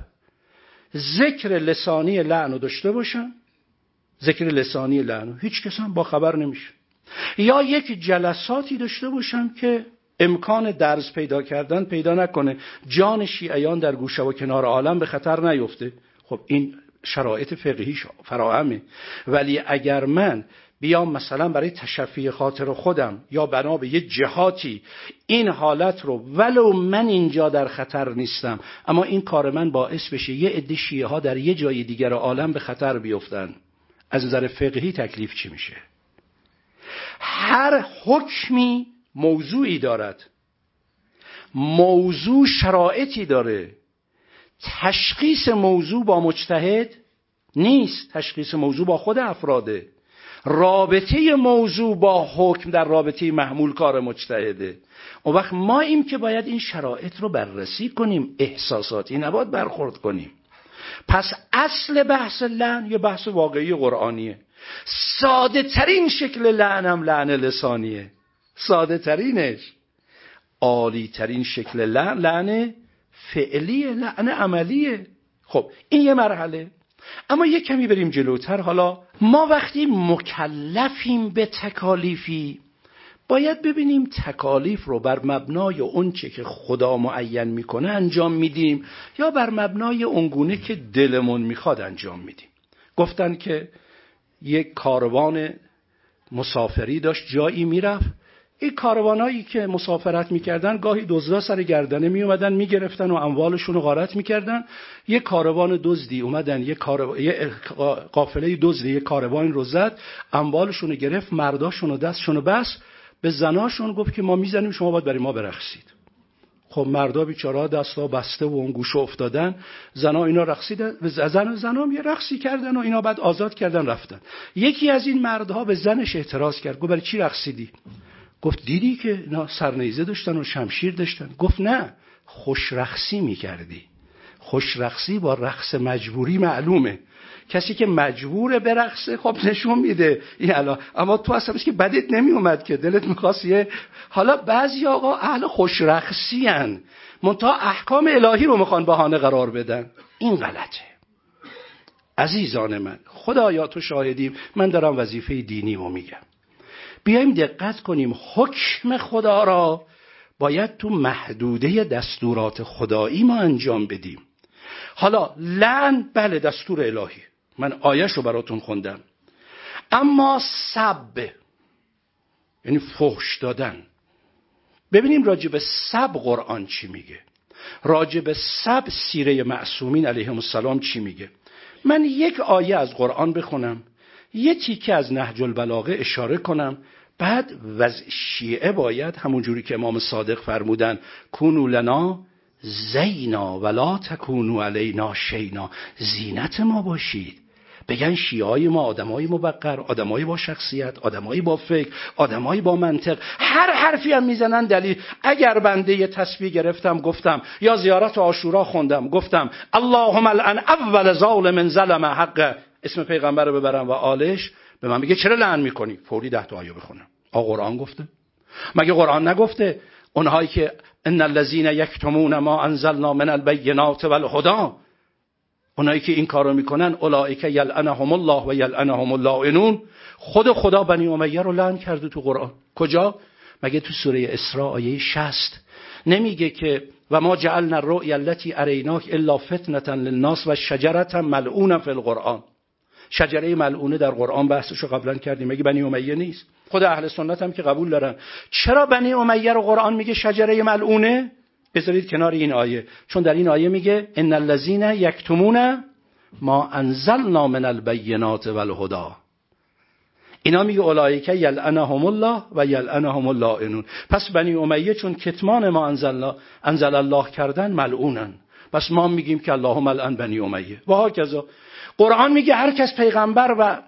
ذکر لسانی لعن رو داشته باشم ذکر لسانی لعن هیچ کس هم با خبر نمیشه. یا یک جلساتی داشته باشم که امکان درز پیدا کردن پیدا نکنه. جان شیعیان در گوشه و کنار عالم به خطر نیفته. خب این شرایط فقهیش فراهمه. ولی اگر من بیام مثلا برای تشفی خاطر خودم یا بنا به یه جهاتی این حالت رو ولو من اینجا در خطر نیستم. اما این کار من باعث بشه یه عده شیعه ها در یه جای دیگر عالم به خطر بیفتن. از نظر فقهی تکلیف چی میشه؟ هر حکمی موضوعی دارد. موضوع شرایطی داره. تشخیص موضوع با مجتهد نیست. تشخیص موضوع با خود افراده. رابطه موضوع با حکم در رابطه محمول کار مجتهده. اون وقت ما این که باید این شرایط رو بررسی کنیم. احساساتی نباید برخورد کنیم. پس اصل بحث لعن یه بحث واقعی قرآنیه. ساده ترین شکل لعنم لعن لسانیه. ساده ترینش عالی ترین شکل لعن لعن فعلیه لعن عملیه. خب این یه مرحله. اما یه کمی بریم جلوتر. حالا ما وقتی مکلفیم به تکالیفی باید ببینیم تکالیف رو بر مبنای اونچه که خدا معین می‌کنه انجام میدیم یا بر مبنای اونگونه که دلمون می‌خواد انجام میدیم. گفتن که یک کاروان مسافری داشت جایی می‌رفت این کاروانایی که مسافرت می‌کردن گاهی دزدا سر گردنه میومدن می‌گرفتن و اموالشون رو غارت می‌کردن. یه کاروان دزدی اومدن یه, کارو... قافله دزدی یه کاروان رو زد اموالشون رو گرفت مرداشون رو دستشون رو بس به زناشون گفت که ما می‌زنیم شما باید برای ما برخصید خب مردا بیچارا دستا بسته و اون گوشه افتادن. زنا اینا رقصیدن زن و زنام یه رقصی کردن و اینا بعد آزاد کردن رفتن. یکی از این مردها به زنش اعتراض کرد. گفت برای چی رقصیدی؟ گفت دیدی که اینا سرنیزه داشتن و شمشیر داشتن؟ گفت نه خوش رقصی می‌کردی. خوش رقصی با رقص مجبوری معلومه. کسی که مجبور به رقصه خب نشون میده. این الان اما تو اصلا که بدت نمی اومد که دلت می‌خواست یه حالا بعضی آقا اهل خوش رقصی هن منتها احکام الهی رو می‌خوان بهانه قرار بدن. این غلطه. عزیزان من خدایا تو شاهدیم من دارم وظیفه دینی رو میگم. بیایم دقت کنیم حکم خدا را باید تو محدوده دستورات خدایی ما انجام بدیم. حالا لعن بله دستور الهی. من آیش رو براتون خوندم. اما سب یعنی فحش دادن. ببینیم راجع به سب قرآن چی میگه. راجع به سب سیره معصومین علیهم السلام چی میگه. من یک آیه از قرآن بخونم. یه تیکه از نهج البلاغه اشاره کنم. بعد وز شیعه باید همونجوری که امام صادق فرمودن کونو لنا زینا ولا تکونو علینا شینا. زینت ما باشید. بگن شیعای ما آدمای مبقر آدمایی با شخصیت آدمایی با فکر آدمایی با منطق. هر حرفی هم می‌زنن دلیل. اگر بنده یه تسبیح گرفتم گفتم. یا زیارت آشورا خوندم گفتم. اللهم الان اول ظالم ظلم حق اسم پیغمبر رو ببرم و آلش به من میگه چرا لعن می‌کنی؟ فوری ده تا آیه بخونم آ قرآن گفته. مگه قرآن نگفته؟ اونهایی که ان الذين یکتمون ما انزلنا من البینات والهدى. اونایی که این کارو می‌کنن اولئک یلعنهم الله و یلعنهم اللائنون. خود خدا بنی امیه رو لعن کرده تو قرآن. کجا؟ مگه تو سوره اسراء آیه 60 نمیگه که و ما جعلنا الرؤیا التي اریناک الا فتنه للناس و شجره ملعونه فی القرآن. شجره ملعونه در قرآن بحثش رو قبلا کردیم. مگه بنی امیه نیست؟ خود اهل سنت هم که قبول دارن. چرا بنی امیه رو قرآن میگه شجره ملعونه؟ بذارید کنار این آیه. چون در این آیه میگه ان الذين یکتمون ما انزلنا من البینات والهدى. اینا میگه اولایک یلعنهم الله و یلعنهم اللائنون. پس بنی امیه چون کتمان ما انزلنا انزل الله کردن ملعونن. پس ما میگیم که اللهم الان بنی امیه. و هاکذا قرآن میگه هر کس پیغمبر و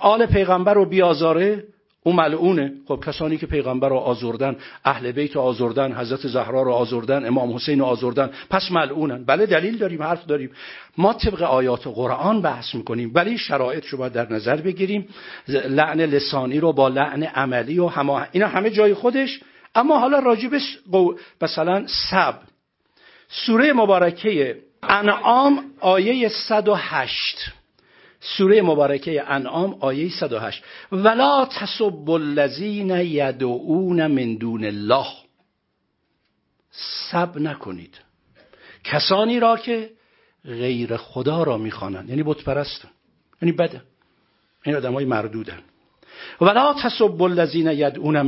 آل پیغمبر رو بیازاره اون ملعونه. خب کسانی که پیغمبر رو آزردن اهل بیت رو آزردن حضرت زهرا رو آزردن امام حسین رو آزردن پس ملعونن. بله دلیل داریم حرف داریم. ما طبق آیات قرآن بحث می‌کنیم ولی شرایط رو در نظر بگیریم. لعن لسانی رو با لعن عملی و همه اینا همه جای خودش. اما حالا راجبش مثلا سب. سوره مبارکه انعام آیه 108 سوره مبارکه انعام آیه 108 ولا تسب الذین یدعون من دون الله. سب نکنید. کسانی را که غیر خدا را می‌خوانند. یعنی بت پرستن یعنی بده. این آدم های مردودن. ولا تسب الذین یدعون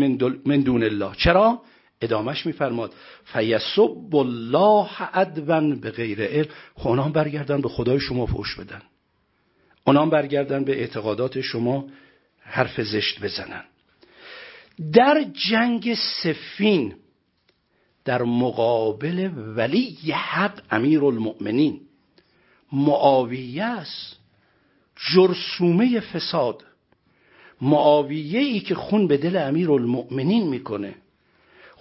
من دون الله. چرا؟ ادامش میفرماد فیسب الله عدوا به غیر علم. خب اونام برگردن به خدای شما فوش بدن. اونام برگردن به اعتقادات شما حرف زشت بزنن. در جنگ سفین در مقابل ولی حق امیر المؤمنین معاویه است جرسومه فساد. معاویه ای که خون به دل امیر المؤمنین می‌کنه.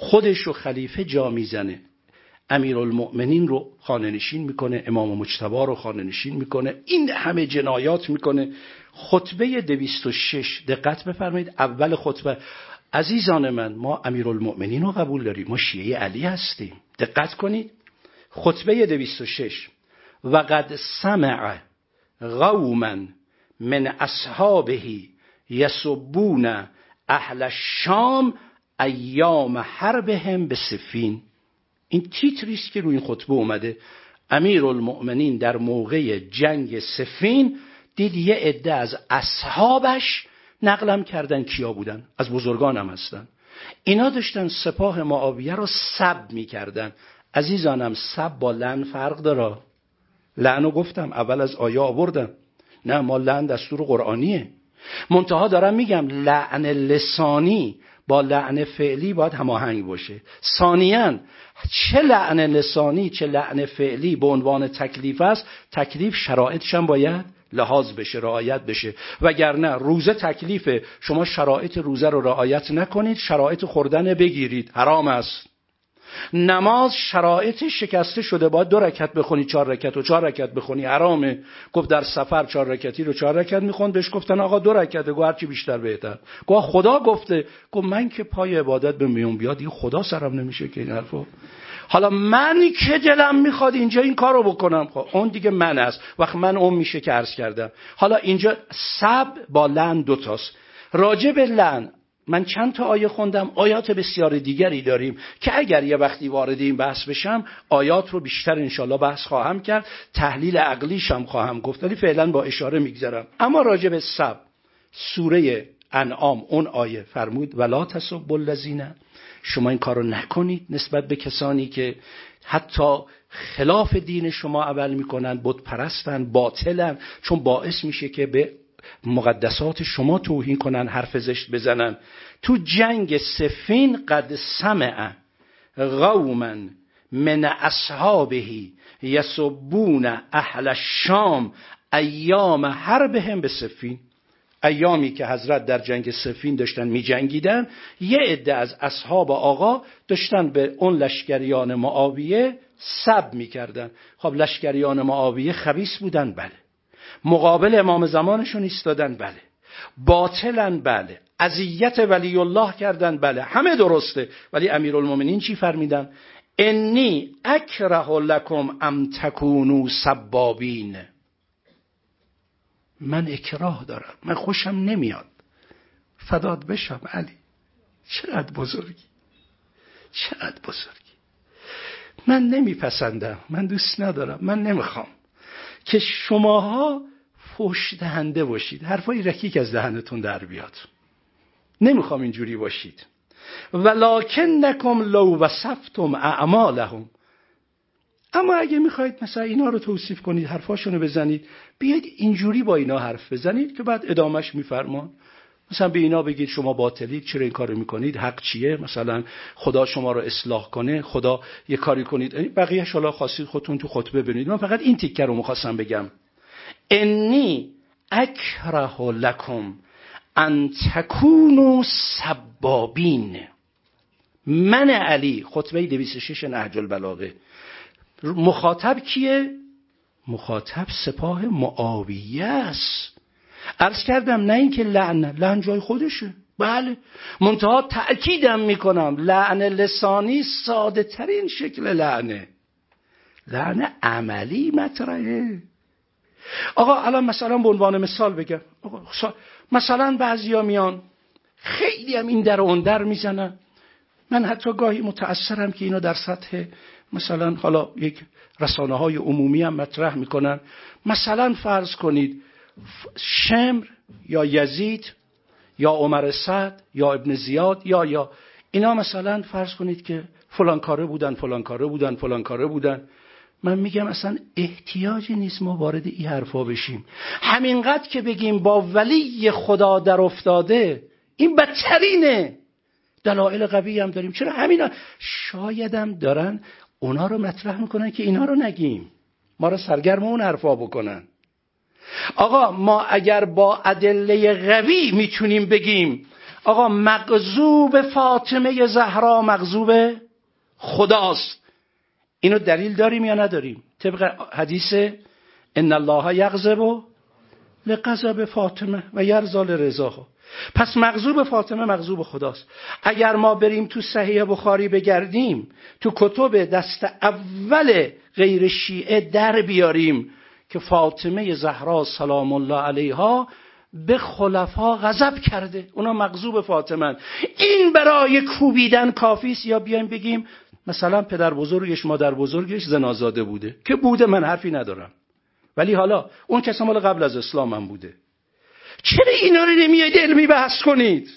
خودش رو خلیفه جا می‌زنه. امیر المؤمنین رو خانه نشین می‌کنه امام مجتبا رو خانه نشین می‌کنه این همه جنایات می‌کنه. خطبه دویست و شش دقت بفرمایید اول خطبه. عزیزان من ما امیر المؤمنین رو قبول داریم ما شیعه علی هستیم. دقت کنید. خطبه دویست و وقد سمع قوما من اصحابهی یسبون اهل شام ایام حربهم به سفین این تیتری است که روی این خطبه اومده؟ امیر المؤمنین در موقع جنگ سفین دید یه عده از اصحابش نقلم کردن کیا بودن؟ از بزرگانم هستن. اینا داشتن سپاه معاویه رو سب می‌کردن. عزیزانم سب با لن فرق داره. لعنو گفتم اول از آیا آوردم. نه ما لعن دستور قرآنیه. منتها دارم میگم لعن لسانی با لعن فعلی باید هماهنگ باشه. ثانیا چه لعن لسانی چه لعن فعلی به عنوان تکلیف است تکلیف شرایطش هم باید لحاظ بشه رعایت بشه. وگرنه روزه تکلیفه شما شرایط روزه رو رعایت نکنید شرایط خوردن بگیرید حرام است. نماز شرایط شکسته شده باید دو رکت بخونی چهار رکت و چهار رکت بخونی حرامه. گفت در سفر چهار رکتی رو چهار رکت می‌خوند بهش گفتن آقا دو رکعته گفت هرچی بیشتر بهتر. گفت خدا گفته گفت من که پای عبادت به میون بیاد این خدا سرم نمیشه که این حرفو. حالا من که دلم می‌خواد اینجا این کارو بکنم. خب اون دیگه من است. وقت من اون میشه که عرض کردم. حالا اینجا سب با لن دوتاست. راجع به لن من چند تا آیه خوندم آیات بسیار دیگری داریم که اگر یه وقتی وارد این بحث بشم آیات رو بیشتر انشالله بحث خواهم کرد تحلیل عقلیش هم خواهم گفت ولی فعلا با اشاره میگذرم اما راجع به سب سوره انعام اون آیه فرمود ولا تسب الذین شما این کارو نکنید نسبت به کسانی که حتی خلاف دین شما عمل می‌کنن بت پرستن باطلن چون باعث میشه که به مقدسات شما توهین کنن حرف زشت بزنن. تو جنگ سفین قد سمع قوما من اصحابهی یسبون اهل الشام ایام حربهم به سفین. ایامی که حضرت در جنگ سفین داشتن می جنگیدن یه عده از اصحاب آقا داشتن به اون لشکریان معاویه سب می‌کردن. خب لشکریان معاویه خبیس بودن بله. مقابل امام زمانشون ایستادن بله. باطلن بله. اذیت ولی الله کردن بله. همه درسته. ولی امیرالمومنین چی فرمیدن؟ انی اکره لکم ام تکونو سبابین. من اکراه دارم. من خوشم نمیاد. فداد بشم علی. چقدر بزرگی. چقدر بزرگی. من نمیپسندم. من دوست ندارم. من نمی‌خوام. که شماها فوش دهنده باشید. حرفای رکیک از دهنتون در بیاد. نمی‌خوام اینجوری باشید. ولکن نکم لو وصفتم اعمالهم. اما اگه می‌خواید مثلا اینا رو توصیف کنید حرفاشون رو بزنید بیاید اینجوری با اینا حرف بزنید که بعد ادامش میفرمان. مثلا به اینا بگید شما باطلید چرا این کارو می‌کنید؟ حق چیه؟ مثلا خدا شما رو اصلاح کنه خدا یه کاری کنید. یعنی بقیه حالا خواستید خودتون تو خطبه ببینید. من فقط این تیکه رو می‌خواستم بگم. انی اکره لکم ان تکونوا سبابین. من علی خطبه 206 نهج البلاغه مخاطب کیه؟ مخاطب سپاه معاویه است. عرض کردم نه اینکه لعن لعن جای خودشه. بله. منتها تأکیدم می‌کنم لعن لسانی ساده ترین شکل لعنه. لعن عملی مطرحه. آقا الان مثلا به عنوان مثال بگم. آقا مثلا بعضیا میان خیلی هم این در اون در می‌زنن. من حتی گاهی متأثرم که اینا در سطح مثلا حالا یک رسانه های عمومی هم مطرح می‌کنن. مثلا فرض کنید شمر یا یزید یا عمر سعد یا ابن زیاد یا یا اینا مثلا فرض کنید که فلان کاره بودن فلان کاره بودن فلان کاره بودن. من میگم اصلا احتیاجی نیست ما وارد این حرفا بشیم. همینقدر که بگیم با ولی خدا در افتاده این بدترینه. دلایل قوی هم داریم. چرا همینا؟ شایدم دارن اونا رو مطرح می‌کنن که اینا رو نگیم. ما رو سرگرم اون حرفا بکنن. آقا ما اگر با ادله قوی می‌تونیم بگیم آقا مغزوب فاطمه زهرا مغزوب خداست. اینو دلیل داریم یا نداریم؟ طبق حدیث ان الله یغضب لغضب فاطمه و یرزال رضاها پس مغزوب فاطمه مغزوب خداست. اگر ما بریم تو صحیح بخاری بگردیم تو کتب دست اول غیر شیعه در بیاریم. که فاطمه زهرا سلام الله علیها به خلفا غضب کرده. اونا مغزوب فاطمه این برای کوبیدن کافیست؟ یا بیایم بگیم مثلا پدر بزرگش مادر بزرگش زنازاده بوده. که بوده من حرفی ندارم. ولی حالا اون کس مال قبل از اسلام هم بوده. چرا اینا رو نمیاد علمی بحث کنید؟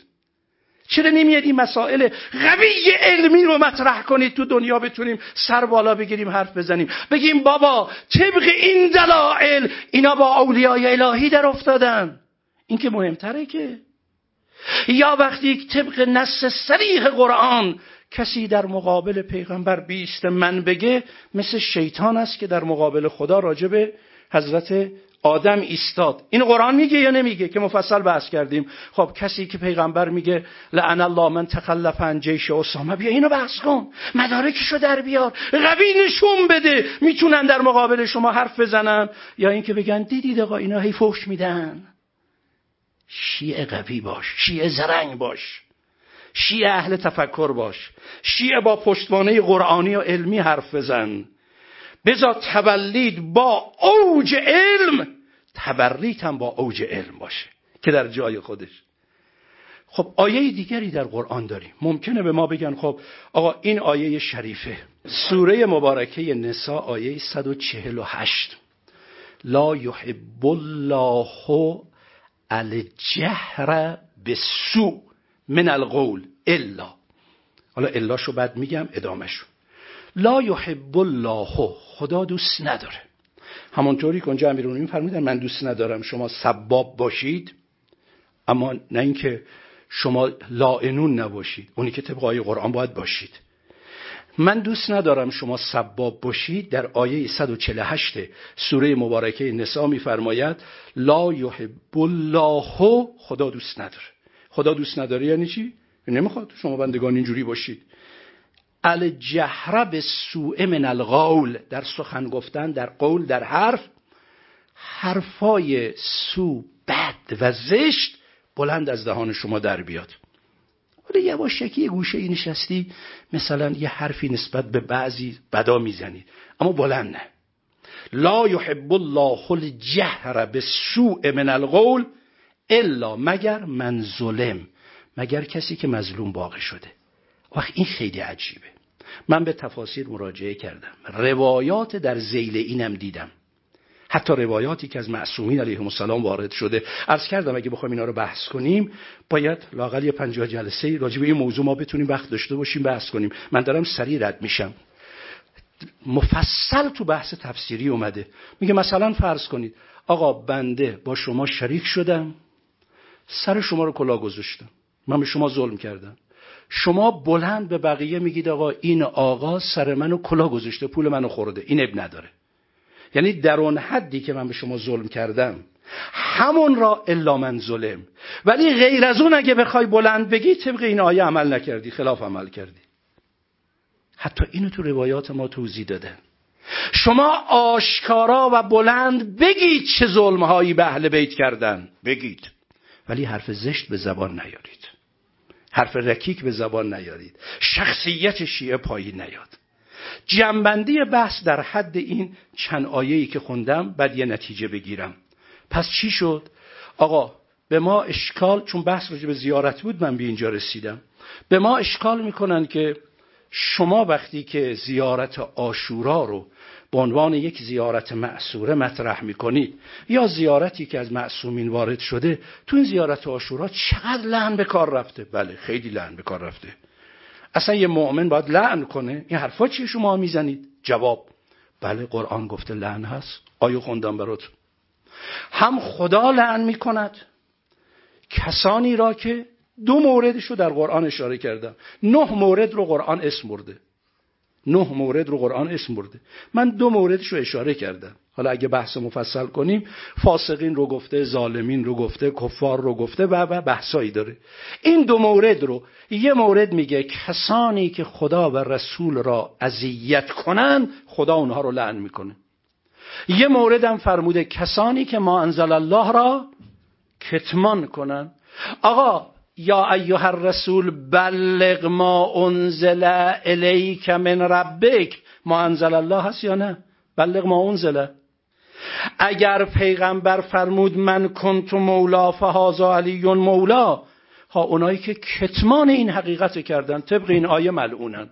چرا نمیاد این مسائل قوی علمی رو مطرح کنید تو دنیا بتونیم سر بالا بگیریم حرف بزنیم؟ بگیم بابا طبق این دلائل اینا با اولیای الهی در افتادن. این که مهمتره که یا وقتی طبق نص سریح قرآن کسی در مقابل پیغمبر بیست من بگه مثل شیطان است که در مقابل خدا راجب حضرت آدم ایستاد. این قرآن میگه یا نمیگه که مفصل بحث کردیم؟ خب کسی که پیغمبر میگه لعن الله من تخلف عن جیش اسامه. بیا اینو بحث کن. مدارکشو در بیار. قوی نشون بده. می‌تونن در مقابل شما حرف بزنن؟ یا اینکه بگن دیدید آقا اینا هی فوش میدن. شیعه قوی باش. شیعه زرنگ باش. شیعه اهل تفکر باش. شیعه با پشتوانه قرآنی و علمی حرف بزن. بذار تولید با اوج علم تبریت هم با اوج علم باشه که در جای خودش. خب آیه دیگری در قرآن داریم. ممکنه به ما بگن خب آقا این آیه شریفه. سوره مبارکه نسا آیه 148 لا یحب الله الجهر به سو من القول الا. حالا الاشو بعد میگم ادامهشو. لا یحب الله خدا دوست نداره. همونطوری که اونجا امیرون فرمودن من دوست ندارم شما سباب باشید اما نه اینکه شما لائنون نباشید اونی که طبق آیه قرآن باید باشید. من دوست ندارم شما سباب باشید در آیه 148 سوره مبارکه نسا میفرماید لا یحب الله خدا دوست نداره. خدا دوست نداره یعنی چی؟ نمی‌خواد شما بندگان اینجوری باشید. الجهره به سوء من القول در سخن گفتن در قول در حرف. حرفای سو بد و زشت بلند از دهان شما در بیاد. یواشکی یه گوشه ای نشستی مثلا یه حرفی نسبت به بعضی بدا می‌زنید اما بلند نه. لا یحب الله الجهر به سوء من القول الا مگر من ظلم مگر کسی که مظلوم واقع شده. وقت این خیلی عجیبه. من به تفاسیر مراجعه کردم. روایات در زیل اینم دیدم. حتی روایاتی که از معصومین علیهم السلام وارد شده. عرض کردم اگه بخوایم اینا رو بحث کنیم باید لاقل یه پنجاه جلسه راجع به این موضوع ما بتونیم وقت داشته باشیم بحث کنیم. من دارم سریع رد میشم. مفصل تو بحث تفسیری اومده. میگه مثلا فرض کنید آقا بنده با شما شریک شدم سر شما رو کلا گذاشتم. من به شما ظلم کردم. شما بلند به بقیه میگید آقا این آقا سر منو کلا گذاشته پول منو خورده این اب نداره. یعنی در اون حدی که من به شما ظلم کردم همون را الا من ظلم. ولی غیر از اون اگه بخوای بلند بگی طبق این آیه عمل نکردی خلاف عمل کردی. حتی اینو تو روایات ما توضیح داده. شما آشکارا و بلند بگید چه ظلمهایی به اهل بیت کردن. بگید. ولی حرف زشت به زبان نیارید. حرف رکیک به زبان نیارید. شخصیت شیعه پایی نیاد. جنبندی بحث در حد این چند آیه‌ای که خوندم بعد یه نتیجه بگیرم. پس چی شد؟ آقا به ما اشکال چون بحث راجع به زیارت بود من به اینجا رسیدم. به ما اشکال می‌کنن که شما وقتی که زیارت آشورا رو به عنوان یک زیارت معصوره مطرح می‌کنید یا زیارتی که از معصومین وارد شده تو این زیارت آشورا چقدر لعن به کار رفته؟ بله خیلی لعن به کار رفته. اصلا یه مؤمن باید لعن کنه. این حرفا چیه شما می‌زنید؟ جواب بله قرآن گفته لعن هست. آیو خوندم برات؟ هم خدا لعن می‌کند. کسانی را که دو موردش رو در قرآن اشاره کردم. نه مورد رو قرآن اسم برده. نه مورد رو قرآن اسم برده. من دو موردش رو اشاره کردم. حالا اگه بحث مفصل کنیم فاسقین رو گفته ظالمین رو گفته کفار رو گفته و و بحثایی داره. این دو مورد رو یه مورد میگه کسانی که خدا و رسول را اذیت کنن خدا اونها رو لعن می‌کنه. یه مورد هم فرموده کسانی که ما انزل الله را کتمان کنن آقا یا ایها الرسول بلغ ما انزل الیک من ربک. ما انزل الله هست یا نه؟ بلغ ما انزل. اگر پیغمبر فرمود من کنت مولا فهازا علی مولا. ها اونایی که کتمان این حقیقت کردن طبق این آیه ملعونن.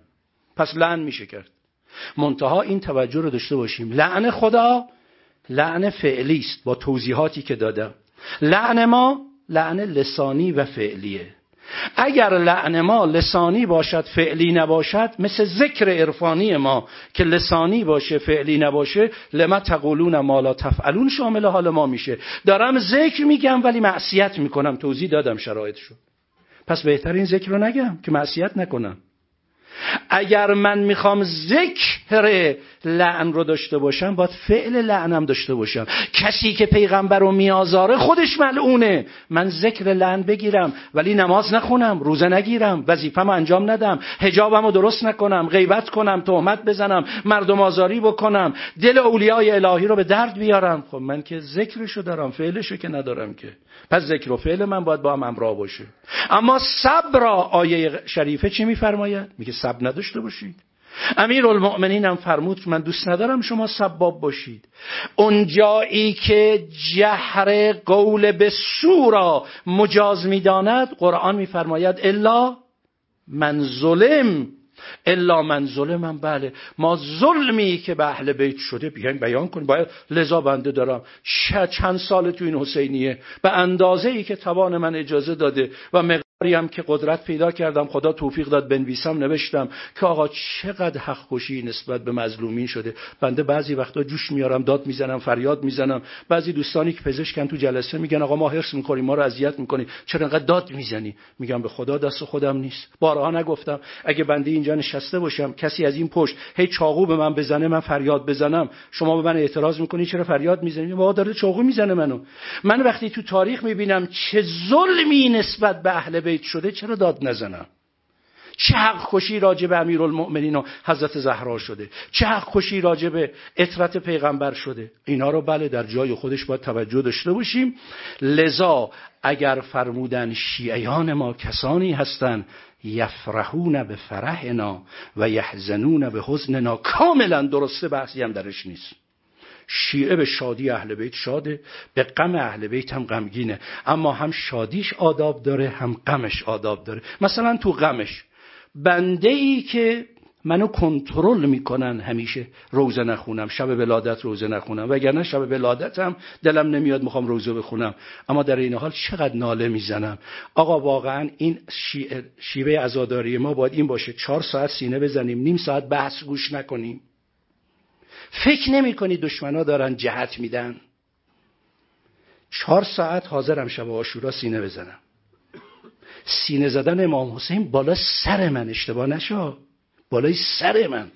پس لعن میشه کرد. منتها این توجه رو داشته باشیم. لعن خدا لعن فعلی است با توضیحاتی که دادم لعن ما لعن لسانی و فعلیه. اگر لعن ما لسانی باشد فعلی نباشد مثل ذکر عرفانی ما که لسانی باشه فعلی نباشه لما تقولون ما لا تفعلون شامل حال ما میشه. دارم ذکر میگم ولی معصیت می‌کنم. توضیح دادم شرایطشو. پس بهتر این ذکر رو نگم که معصیت نکنم. اگر من می‌خوام ذکر لعن رو داشته باشم باید فعل لعنم داشته باشم. کسی که پیغمبر رو میآزاره خودش ملعونه. من ذکر لعن بگیرم ولی نماز نخونم روزه نگیرم وظیفم انجام ندم حجابم رو درست نکنم غیبت کنم تهمت بزنم مردم آزاری بکنم دل اولیای الهی رو به درد بیارم. خب من که ذکرشو دارم فعلشو که ندارم که. پس ذکر و فعل من باید با هم امرا باشه. اما صبر آیه شریفه چی میفرماید؟ میگه صبر نداشته باشید. امیر المؤمنین هم فرمود که من دوست ندارم شما سباب باشید. اونجایی که جهر قول به سورا مجاز می‌داند قرآن میفرماید الا من ظلم. الا من ظلمم بله. ما ظلمی که به اهل بیت شده بیایم بیان کنیم باید لذا بنده دارم. چند سال تو این حسینیه؟ به اندازه ای که توان من اجازه داده و هم که قدرت پیدا کردم خدا توفیق داد بنویسم نوشتم که آقا چقدر خوشی نسبت به مظلومین شده. بنده بعضی وقتا جوش میارم داد می‌زنم فریاد می‌زنم. بعضی دوستانی که پزشکن تو جلسه میگن آقا ما حرص می‌کنیم ما رو اذیت می‌کنیم چرا انقدر داد می‌زنی؟ میگم به خدا دست خودم نیست. بارها نگفتم اگه بنده اینجا نشسته باشم کسی از این پشت هی چاقو به من بزنه من فریاد بزنم. شما به من اعتراض می‌کنی چرا فریاد می‌زنی؟ ما داره چاقو می‌زنه منو. من وقتی تو تاریخ می‌بینم چه ظلمی نسبت به اهل بیت شده چرا داد نزنم؟ چه حق خوشی راجع به امیرالمؤمنین و حضرت زهرا شده؟ چه حق خوشی راجع به اطرت پیغمبر شده؟ اینا رو بله در جای خودش باید توجه داشته باشیم. لذا اگر فرمودن شیعیان ما کسانی هستند یفرحون به فرحنا و یحزنون به حزننا کاملا درسته بحثی هم درش نیست. شیعه به شادی اهل بیت شاده به غم اهل بیت هم غمگینه. اما هم شادیش آداب داره هم غمش آداب داره. مثلا تو غمش بنده ای که منو کنترل می‌کنن همیشه روزه نخونم شب ولادت روزه نخونم. وگرنه شب ولادتم دلم نمیاد می‌خوام روزه بخونم. اما در این حال چقدر ناله می‌زنم. آقا واقعا این شیوه عزاداری ما باید این باشه. چهار ساعت سینه بزنیم نیم ساعت بحث گوش نکنیم. فکر نمی کنی دشمنا دارن جهت میدن. چهار ساعت حاضرم شب آشورا سینه بزنم. سینه زدن امام حسین بالا سر من اشتباه نشا بالای سر من.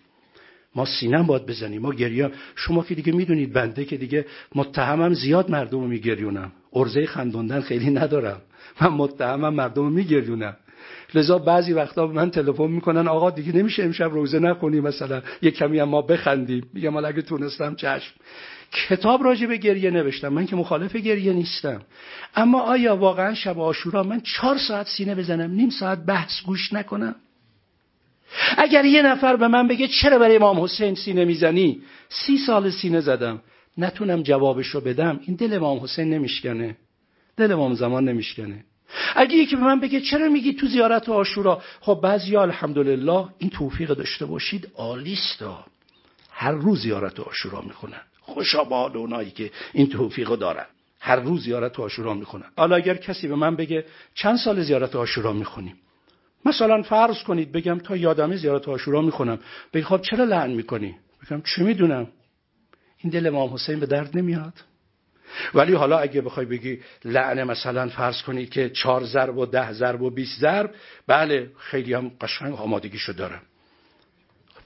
ما سینم باید بزنیم. ما گریه شما که دیگه می‌دونید بنده که دیگه متهمم زیاد مردم رو میگریونم. ارزه خندوندن خیلی ندارم. من متهمم مردم رو میگریونم. لذا بعضی وقتا من تلفن می‌کنن آقا دیگه نمیشه امشب روزه نکنی مثلا. یه کمی هم ما بخندیم. میگم اگه تونستم چشم. کتاب راجع به گریه نوشتم. من که مخالف گریه نیستم. اما آیا واقعا شب آشورا من چهار ساعت سینه بزنم؟ نیم ساعت بحث گوش نکنم؟ اگر یه نفر به من بگه چرا برای امام حسین سینه می‌زنی؟ سی سال سینه زدم. نتونم جوابشو بدم. این دل امام حسین نمیشکنه. دل امام زمان نمیشکنه. اگه یکی به من بگه چرا میگی تو زیارت آشورا؟ خب بعضی الحمدلله این توفیق داشته باشید آلیستا هر روز زیارت آشورا می‌خونن. خوشا به حال اونایی که این توفیق دارن. هر روز زیارت آشورا می‌خونن. حالا اگر کسی به من بگه چند سال زیارت آشورا می‌خونیم؟ مثلا فرض کنید بگم تا یادمه زیارت آشورا می‌خونم. بگه خب چرا لعن می‌کنی؟ بگم چه می‌دونم؟ این دل امام حسین به درد نمیاد؟ ولی حالا اگه بخوای بگی لعنه مثلا فرض کنید که چهار ضرب و ده ضرب و 20 ضرب بله خیلی هم قشنگ آمادگیشو دارم.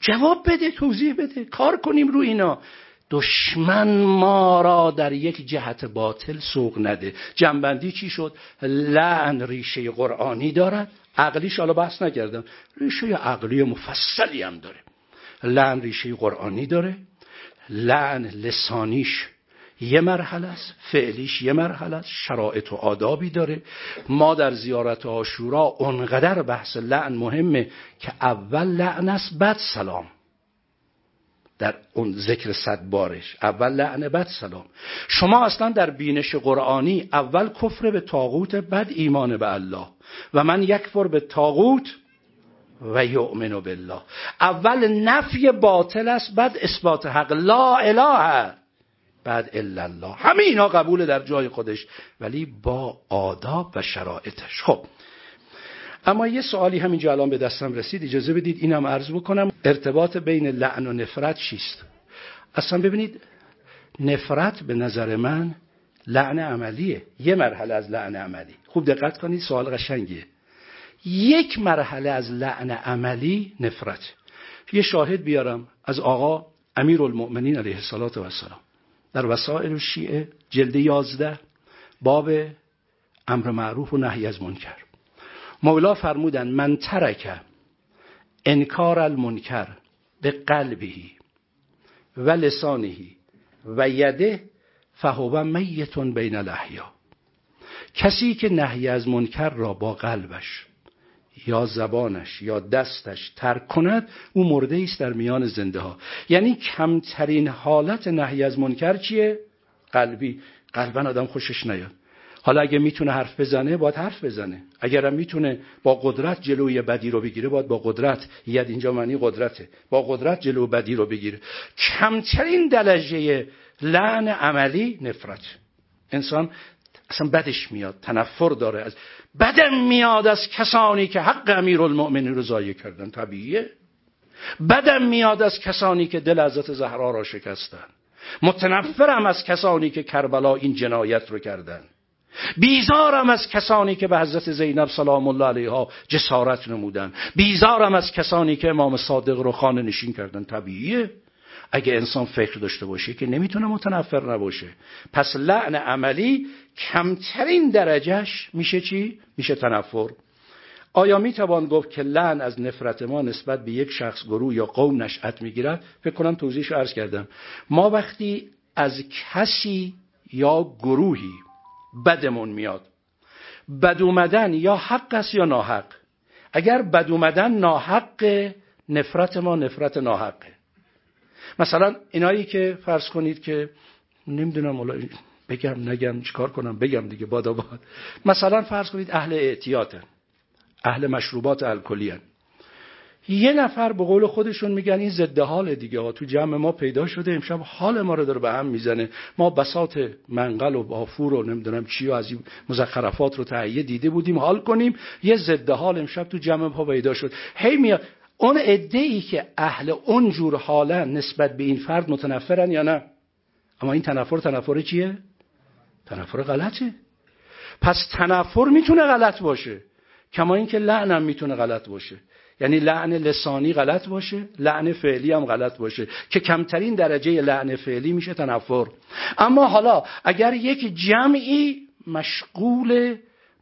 جواب بده توضیح بده کار کنیم رو اینا. دشمن ما را در یک جهت باطل سوق نده. جنبندی چی شد؟ لعن ریشه قرآنی دارد. عقلیش حالا بحث نکردم ریشه عقلی مفصلی هم داره. لعن ریشه قرآنی داره. لعن لسانیش یه مرحله است. فعلیش یه مرحله است. شرایط و آدابی داره. ما در زیارت آشورا اونقدر بحث لعن مهمه که اول لعن است بعد سلام. در اون ذکر صد بارش. اول لعن بعد سلام. شما اصلا در بینش قرآنی اول کفر به تاغوت بعد ایمان به الله. و من یکفر به تاغوت و یؤمن بالله. اول نفی باطل است بعد اثبات حق. لا اله بعد الا الله. همه اینا قبول در جای خودش ولی با آداب و شرایطش. خب. اما یه سوالی همینجا الان به دستم رسید اجازه بدید اینم عرض بکنم. ارتباط بین لعن و نفرت چیست؟ اصلا ببینید نفرت به نظر من لعن عملیه. یه مرحله از لعن عملی. خوب دقت کنید سوال قشنگیه. یک مرحله از لعن عملی نفرت. یه شاهد بیارم از آقا امیر المؤمنین علیه السلام در وسائل شیعه جلد یازده باب امر معروف و نهی از منکر. مولا فرمودن من ترک انکار المنکر به قلبی و لسانهی و یده فهو میتون بین الاحیا. کسی که نهی از منکر را با قلبش یا زبانش یا دستش ترک کند او مرده است در میان زنده ها یعنی کمترین حالت نهی از منکر چیه؟ قلبی. قلبا آدم خوشش نیاد. حالا اگه می‌تونه حرف بزنه باید حرف بزنه. اگرم می‌تونه با قدرت جلوی بدی رو بگیره باید با قدرت. ید اینجا معنی قدرته. با قدرت جلو بدی رو بگیره. کمترین درجه لعن عملی نفرت. انسان اصلا بدش میاد تنفر داره. از بدم میاد از کسانی که حق امیر المؤمنین رو ضایع کردن. طبیعیه. بدم میاد از کسانی که دل حضرت زهرا را شکستن. متنفرم از کسانی که کربلا این جنایت رو کردن. بیزارم از کسانی که به حضرت زینب سلام الله علیها جسارت نمودن. بیزارم از کسانی که امام صادق رو خانه نشین کردن. طبیعیه. اگه انسان فکر داشته باشه که نمی‌تونه متنفر نباشه. پس لعن عملی کمترین درجهش میشه چی؟ میشه تنفر. آیا می‌توان گفت که لعن از نفرت ما نسبت به یک شخص گروه یا قوم نشأت می‌گیرد؟ فکر کنم توضیحش عرض کردم. ما وقتی از کسی یا گروهی بدمون میاد بد اومدن یا حق است یا ناحق؟ اگر بد اومدن ناحق نفرت ما نفرت ناحقه. مثلا اینایی که فرض کنید که نمی‌دونم بگم نگم چیکار کنم؟ بگم دیگه بادا باد مثلا فرض کنید اهل اعتیاتن اهل مشروبات الکلی یه نفر به قول خودشون میگن این ضد حال دیگه. ها تو جمع ما پیدا شده امشب حال ما رو داره به هم می‌زنه. ما بسات منقل و بافور و نمی‌دونم چی و از این مزخرفات رو تهیه دیده بودیم حال کنیم. یه ضد حال امشب تو جمع ما پیدا شد. هی میاد. اون عده ای که اهل اون جور حالن نسبت به این فرد متنفرن یا نه؟ اما این تنفر تنفر چیه؟ تنفر غلطه. پس تنفر می‌تونه غلط باشه. کما اینکه لعنم می‌تونه غلط باشه. یعنی لعن لسانی غلط باشه لعن فعلی هم غلط باشه. که کمترین درجه لعن فعلی میشه تنفر. اما حالا اگر یک جمعی مشغول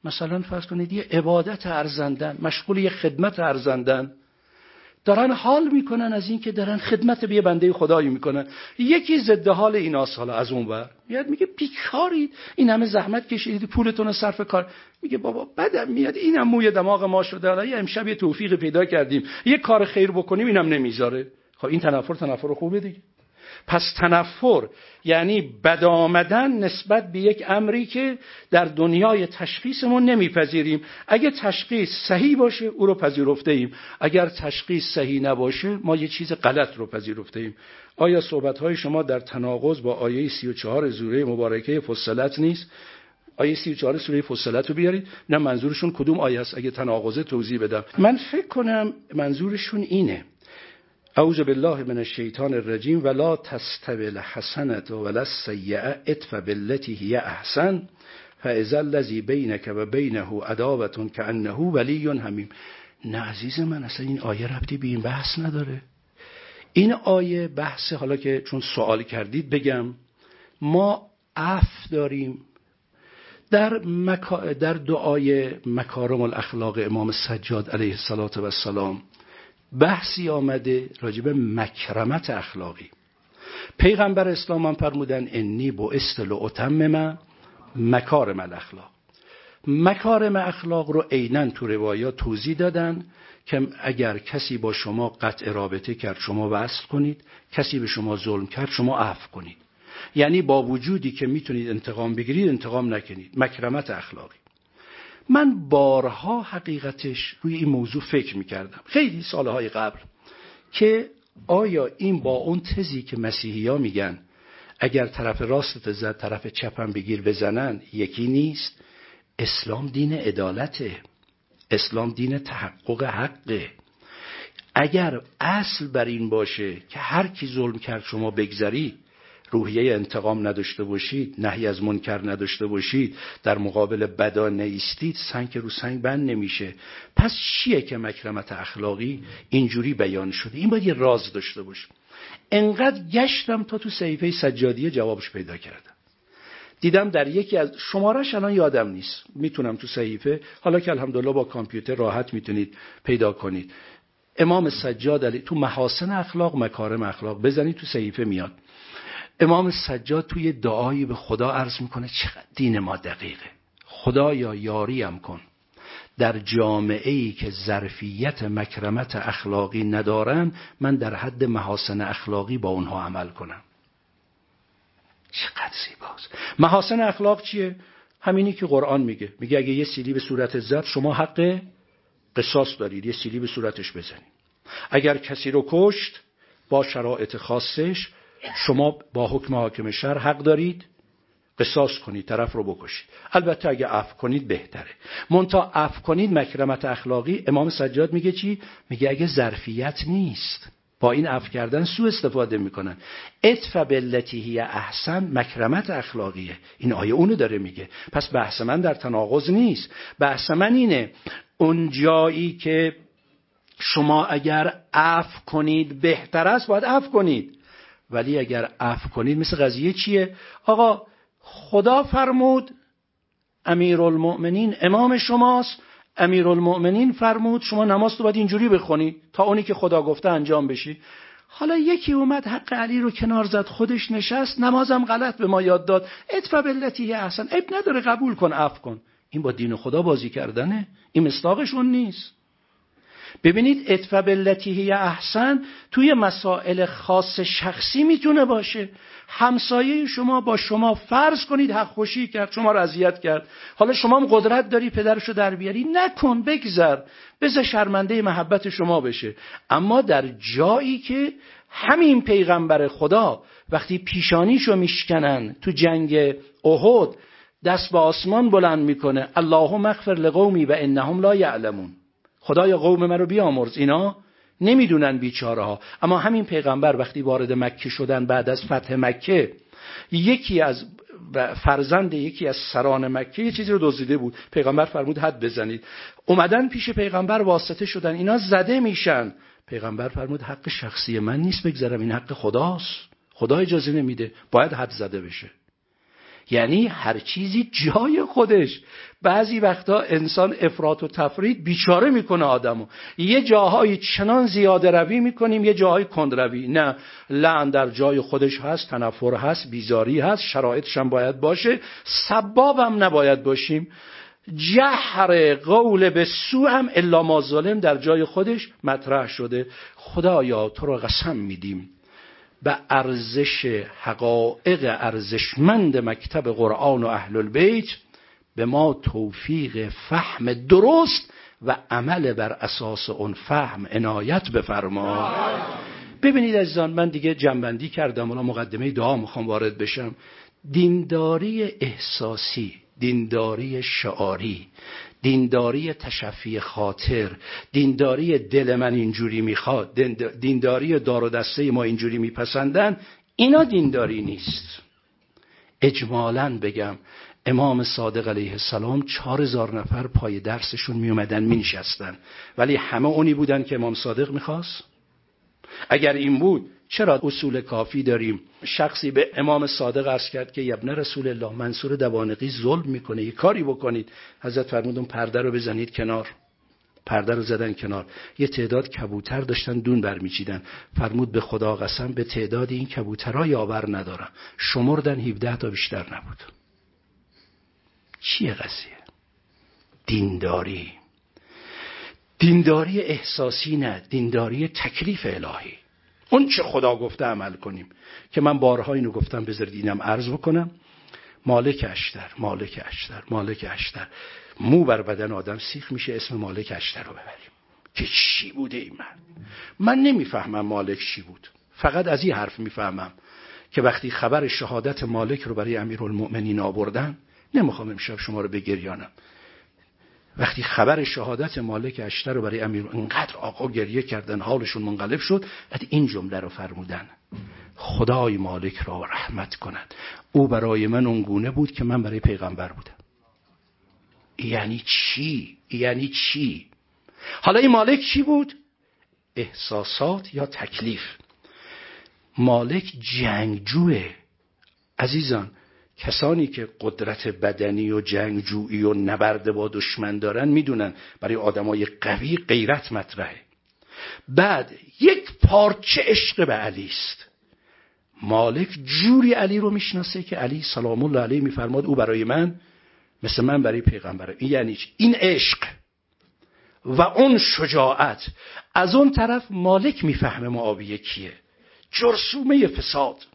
مثلا فرض کنید یه عبادت ارزندن مشغول یه خدمت ارزندن دارن حال می‌کنن از اینکه دارن خدمت به یه بنده خدایی می‌کنن. یکی ضد حال ایناس حالا از اون بر میاد میگه بیکارید این همه زحمت کشیدید پولتون رو صرف کار. میگه بابا بدم میاد اینم موی دماغ ما شده. حالا امشب یه توفیق پیدا کردیم. یه کار خیر بکنیم اینم نمی‌ذاره. خب این تنفر تنفر خوبه دیگه. پس تنفر یعنی بد آمدن نسبت به یک امری که در دنیای تشخیصمون نمیپذیریم. اگه تشخیص صحیح باشه او رو پذیرفته ایم اگر تشخیص صحیح نباشه ما یه چیز غلط رو پذیرفته ایم آیا صحبت های شما در تناقض با آیه 34 زوره مبارکه فصلت نیست؟ آیه 34 سوره فصلت رو بیارید. نه منظورشون کدوم آیه است؟ اگه تناقضه توضیح بدم. من فکر کنم منظورشون اینه. اعوذ بالله من الشیطان الرجیم ولا تستوی الحسنه ولا السیئه ادفع بالتي هي احسن فاذا الذي بینک و بینه عداوه کانه ولی حمیم. نه عزیز من اصلا این آیه ربطی به این بحث نداره. این آیه بحث حالا که چون سوال کردید بگم ما اف داریم در, مکا... در دعای مکارم الاخلاق امام سجاد علیه السلام بحثی آمده راجب مکرمت اخلاقی. پیغمبر اسلام هم فرمودن انی با استل من مکارم الاخلاق. مکارم اخلاق رو عینا تو روایات توضیح دادن که اگر کسی با شما قطع رابطه کرد شما وصل کنید کسی به شما ظلم کرد شما عفو کنید. یعنی با وجودی که می‌تونید انتقام بگیرید انتقام نکنید. مکرمت اخلاقی. من بارها حقیقتش روی این موضوع فکر می‌کردم. خیلی سالهای قبل که آیا این با اون تزی که مسیحی ها میگن اگر طرف راست زد طرف چپم بگیر بزنن یکی نیست. اسلام دین عدالته. اسلام دین تحقق حقه. اگر اصل بر این باشه که هر کی ظلم کرد شما بگذری روحیه انتقام نداشته باشید نهی از منکر نداشته باشید در مقابل بدا نیستید سنگ رو سنگ بند نمیشه. پس چیه که مکرمت اخلاقی اینجوری بیان شده؟ این باید یه راز داشته باشه. انقدر گشتم تا تو صحیفه سجادیه جوابش پیدا کردم. دیدم در یکی از شمارش الان یادم نیست. می‌تونم تو صحیفه حالا که الحمدلله با کامپیوتر راحت می‌تونید پیدا کنید. امام سجاد علی تو محاسن اخلاق مکارم اخلاق بزنید تو صحیفه میاد. امام سجاد توی دعایی به خدا عرض می‌کنه چقدر دین ما دقیقه. خدایا یاریم کن. در جامعه ای که ظرفیت مکرمت اخلاقی ندارن من در حد محاسن اخلاقی با اونها عمل کنم. چقدر زیباست. محاسن اخلاق چیه؟ همینی که قرآن میگه. میگه اگه یه سیلی به صورت زد شما حق قصاص دارید. یه سیلی به صورتش بزنید. اگر کسی رو کشت با شرایط خاصش شما با حکم حاکم شهر حق دارید قصاص کنید طرف رو بکشید. البته اگه عفو کنید بهتره. مونتا عفو کنید مکرمت اخلاقی امام سجاد میگه چی؟ میگه اگه ظرفیت نیست. با این عفو کردن سو استفاده می‌کنن. اتف بلتی هی احسن مکرمت اخلاقیه. این آیه اونو داره میگه. پس بحث من در تناقض نیست. بحث من اینه اون جایی که شما اگر عفو کنید بهتر است باید عفو کنید. ولی اگر عفو کنید مثل قضیه چیه؟ آقا خدا فرمود امیرالمؤمنین امام شماست امیرالمؤمنین فرمود شما نماز رو باید اینجوری بخونید تا اونی که خدا گفته انجام بشی. حالا یکی اومد حق علی رو کنار زد خودش نشست نمازم غلط به ما یاد داد. اتفا بلتی احسن. اب نداره قبول کن عفو کن. این با دین خدا بازی کردنه. این مصداقشون نیست. ببینید اتفا بلتی احسن توی مسائل خاص شخصی می‌تونه باشه. همسایه شما با شما فرض کنید حق خوشی کرد شما رو اذیت کرد. حالا شما هم قدرت داری پدرشو در بیاری. نکن بگذر. بذار شرمنده محبت شما بشه. اما در جایی که همین پیغمبر خدا وقتی پیشانیشو میشکنن تو جنگ احد دست به آسمان بلند می‌کنه. اللهم اغفر لقومی و انهم لا یعلمون. خدای قوم من رو بیامرز. اینا نمی‌دونن بیچاره ها اما همین پیغمبر وقتی وارد مکه شدن بعد از فتح مکه یکی از فرزند یکی از سران مکه یه چیزی رو دزدیده بود. پیغمبر فرمود حد بزنید. اومدن پیش پیغمبر واسطه شدن. اینا زده میشن. پیغمبر فرمود حق شخصی من نیست بگذرم این حق خداست. خدا اجازه نمیده. باید حد زده بشه. یعنی هر چیزی جای خودش. بعضی وقتا انسان افراط و تفرید بیچاره می‌کنه آدمو. یه جاهای چنان زیاده روی می‌کنیم یه جاهای کند روی. نه لعن در جای خودش هست تنفر هست بیزاری هست شرایطش هم باید باشه. سباب هم نباید باشیم. جهر قول به سو هم الا ما ظالم در جای خودش مطرح شده. خدایا تو رو قسم میدیم. به ارزش حقایق ارزشمند مکتب قرآن و اهل البیت به ما توفیق فهم درست و عمل بر اساس اون فهم عنایت بفرما ببینید عزیزان من دیگه جنبندی کردم الان مقدمه دعا می‌خوام وارد بشم. دینداری احساسی دینداری شعاری. دینداری تشفی خاطر دینداری دل من اینجوری می‌خواد دینداری دار و دسته ما اینجوری میپسندن اینا دینداری نیست اجمالا بگم امام صادق علیه السلام چهار هزار نفر پای درسشون می اومدن می نشستن. ولی همه اونی بودن که امام صادق می‌خواست اگر این بود چرا اصول کافی داریم؟ شخصی به امام صادق عرض کرد که یبنه رسول الله منصور دوانقی ظلم می‌کنه یه کاری بکنید. حضرت فرمودون پرده رو بزنید کنار. پرده رو زدن کنار. یه تعداد کبوتر داشتن دون برمیچیدن. فرمود به خدا قسم به تعداد این کبوترها یاور ندارم. شمردن 17 تا بیشتر نبود. چیه قضیه؟ دینداری. دینداری احساسی نه. دینداری تکلیف الهی. اون چه خدا گفته عمل کنیم. که من بارها اینو گفتم بذارید اینم عرض بکنم. مالک اشتر مالک اشتر مالک اشتر. مو بر بدن آدم سیخ میشه اسم مالک اشتر رو ببریم. که چی بوده این من من نمی‌فهمم مالک چی بود. فقط از این حرف می‌فهمم که وقتی خبر شهادت مالک رو برای امیرالمؤمنین آوردن نمی‌خوام امشب شما رو بگریانم. وقتی خبر شهادت مالک اشتر رو برای امیر انقدر آقا گریه کردن حالشون منقلب شد بعد این جمله رو فرمودن خدای مالک را رحمت کند او برای من اونگونه بود که من برای پیغمبر بودم یعنی چی؟ یعنی چی؟ حالا این مالک چی بود؟ احساسات یا تکلیف مالک جنگجوه عزیزان کسانی که قدرت بدنی و جنگجویی و نبرد با دشمن دارن می‌دونن برای آدمای قوی غیرت مطرحه. بعد یک پارچه عشق به علی است. مالک جوری علی رو می‌شناسه که علی سلام الله علیه میفرماد او برای من مثل من برای پیغمبره. این یعنی این عشق. و اون شجاعت. از اون طرف مالک می‌فهمه معاویه کیه. جرسومه فساد.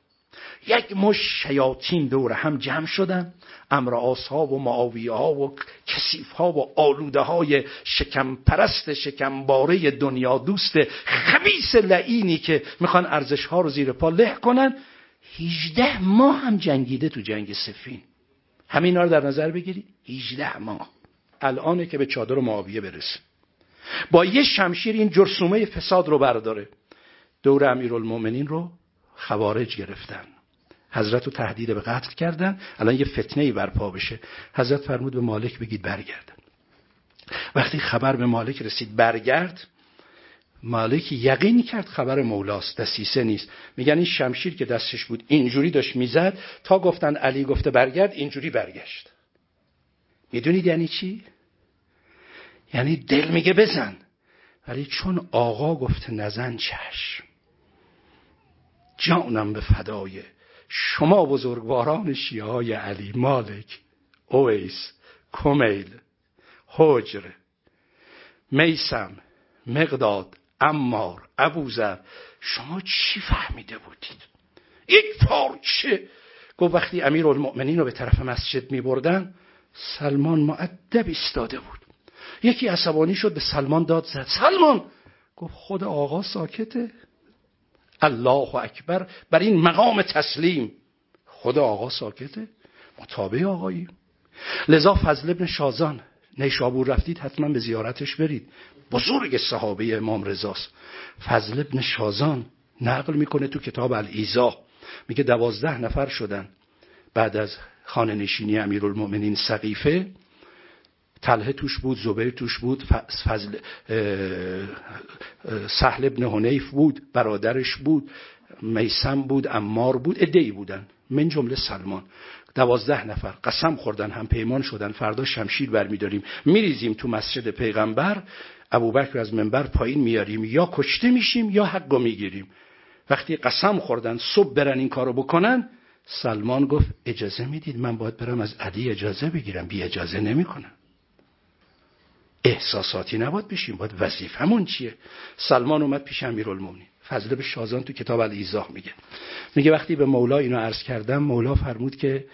یک مش شیاطین دور هم جمع شدن. امرآس ها و معاویه ها و کسیف ها و آلوده های شکم پرست شکمباره دنیا دوست خبیس لعینی که می‌خوان ارزش ها رو زیر پا له کنن. هیجده ماه هم جنگیده تو جنگ سفین. همین رو در نظر بگیرید. هیجده ماه. الانه که به چادر معاویه برسه. با یه شمشیر این جرسومه فساد رو برداره. دور امیرالمومنین رو خوارج گرفتن. حضرت رو تهدید به قتل کردن الان یه فتنه ای برپا بشه. حضرت فرمود به مالک بگید برگردن وقتی خبر به مالک رسید برگرد مالک یقین کرد خبر مولاست دستیسه نیست. میگن این شمشیر که دستش بود اینجوری داشت می‌زد تا گفتن علی گفته برگرد اینجوری برگشت. می‌دونید یعنی چی؟ یعنی دل میگه بزن. ولی چون آقا گفته نزن چشم. جانم به فدای شما بزرگواران شیعه های علی مالک اویس کمیل حجر میسم مقداد امار ابوذر شما چی فهمیده بودید؟ یک پارچه گفت وقتی امیر المؤمنین رو به طرف مسجد می بردن سلمان معدب ایستاده بود. یکی عصبانی شد به سلمان داد زد. سلمان! گفت خود آقا ساکته؟ الله اکبر بر این مقام تسلیم. خدا آقا ساکته؟ مطابع آقایی لذا فضل ابن شازان نیشابور رفتید حتما به زیارتش برید. بزرگ صحابه امام رضاست. فضل ابن شازان نقل می‌کنه تو کتاب الایزا. میگه دوازده نفر شدن. بعد از خانه نشینی امیرالمؤمنین سقیفه تله توش بود زبیر توش بود فضل سهل ابن حنیف بود برادرش بود میسم بود امار بود ادهی بودن. من جمله سلمان. دوازده نفر قسم خوردن هم پیمان شدن فردا شمشیر برمیداریم. میریزیم تو مسجد پیغمبر ابوبکر از منبر پایین میاریم. یا کشته میشیم یا حقو می‌گیریم. وقتی قسم خوردن صبح برن این کارو بکنن سلمان گفت اجازه می‌دید من باید برم از علی اجازه بگیرم. بی اجازه نمی‌کنم احساساتی نباید بشیم. باید وظیفمون چیه؟ سلمان اومد پیش امیرالمومنین. فضل به شازان تو کتاب الایزاح میگه. میگه وقتی به مولا اینو عرض کردم مولا فرمود که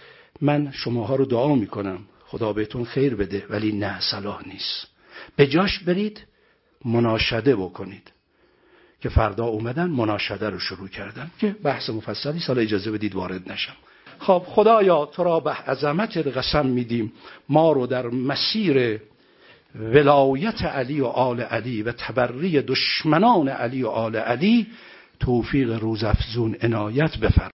من شماها رو دعا می‌کنم. خدا بهتون خیر بده ولی نه صلاح نیست. به جاش برید مناشده بکنید. که فردا اومدن مناشده رو شروع کردن. که بحث مفصلی سال اجازه بدید وارد نشم. خب خدایا تو را به عظمت قسم میدیم. ما رو در مسیر ولایت علی و آل علی و تبری دشمنان علی و آل علی توفیق روزافزون عنایت بفرم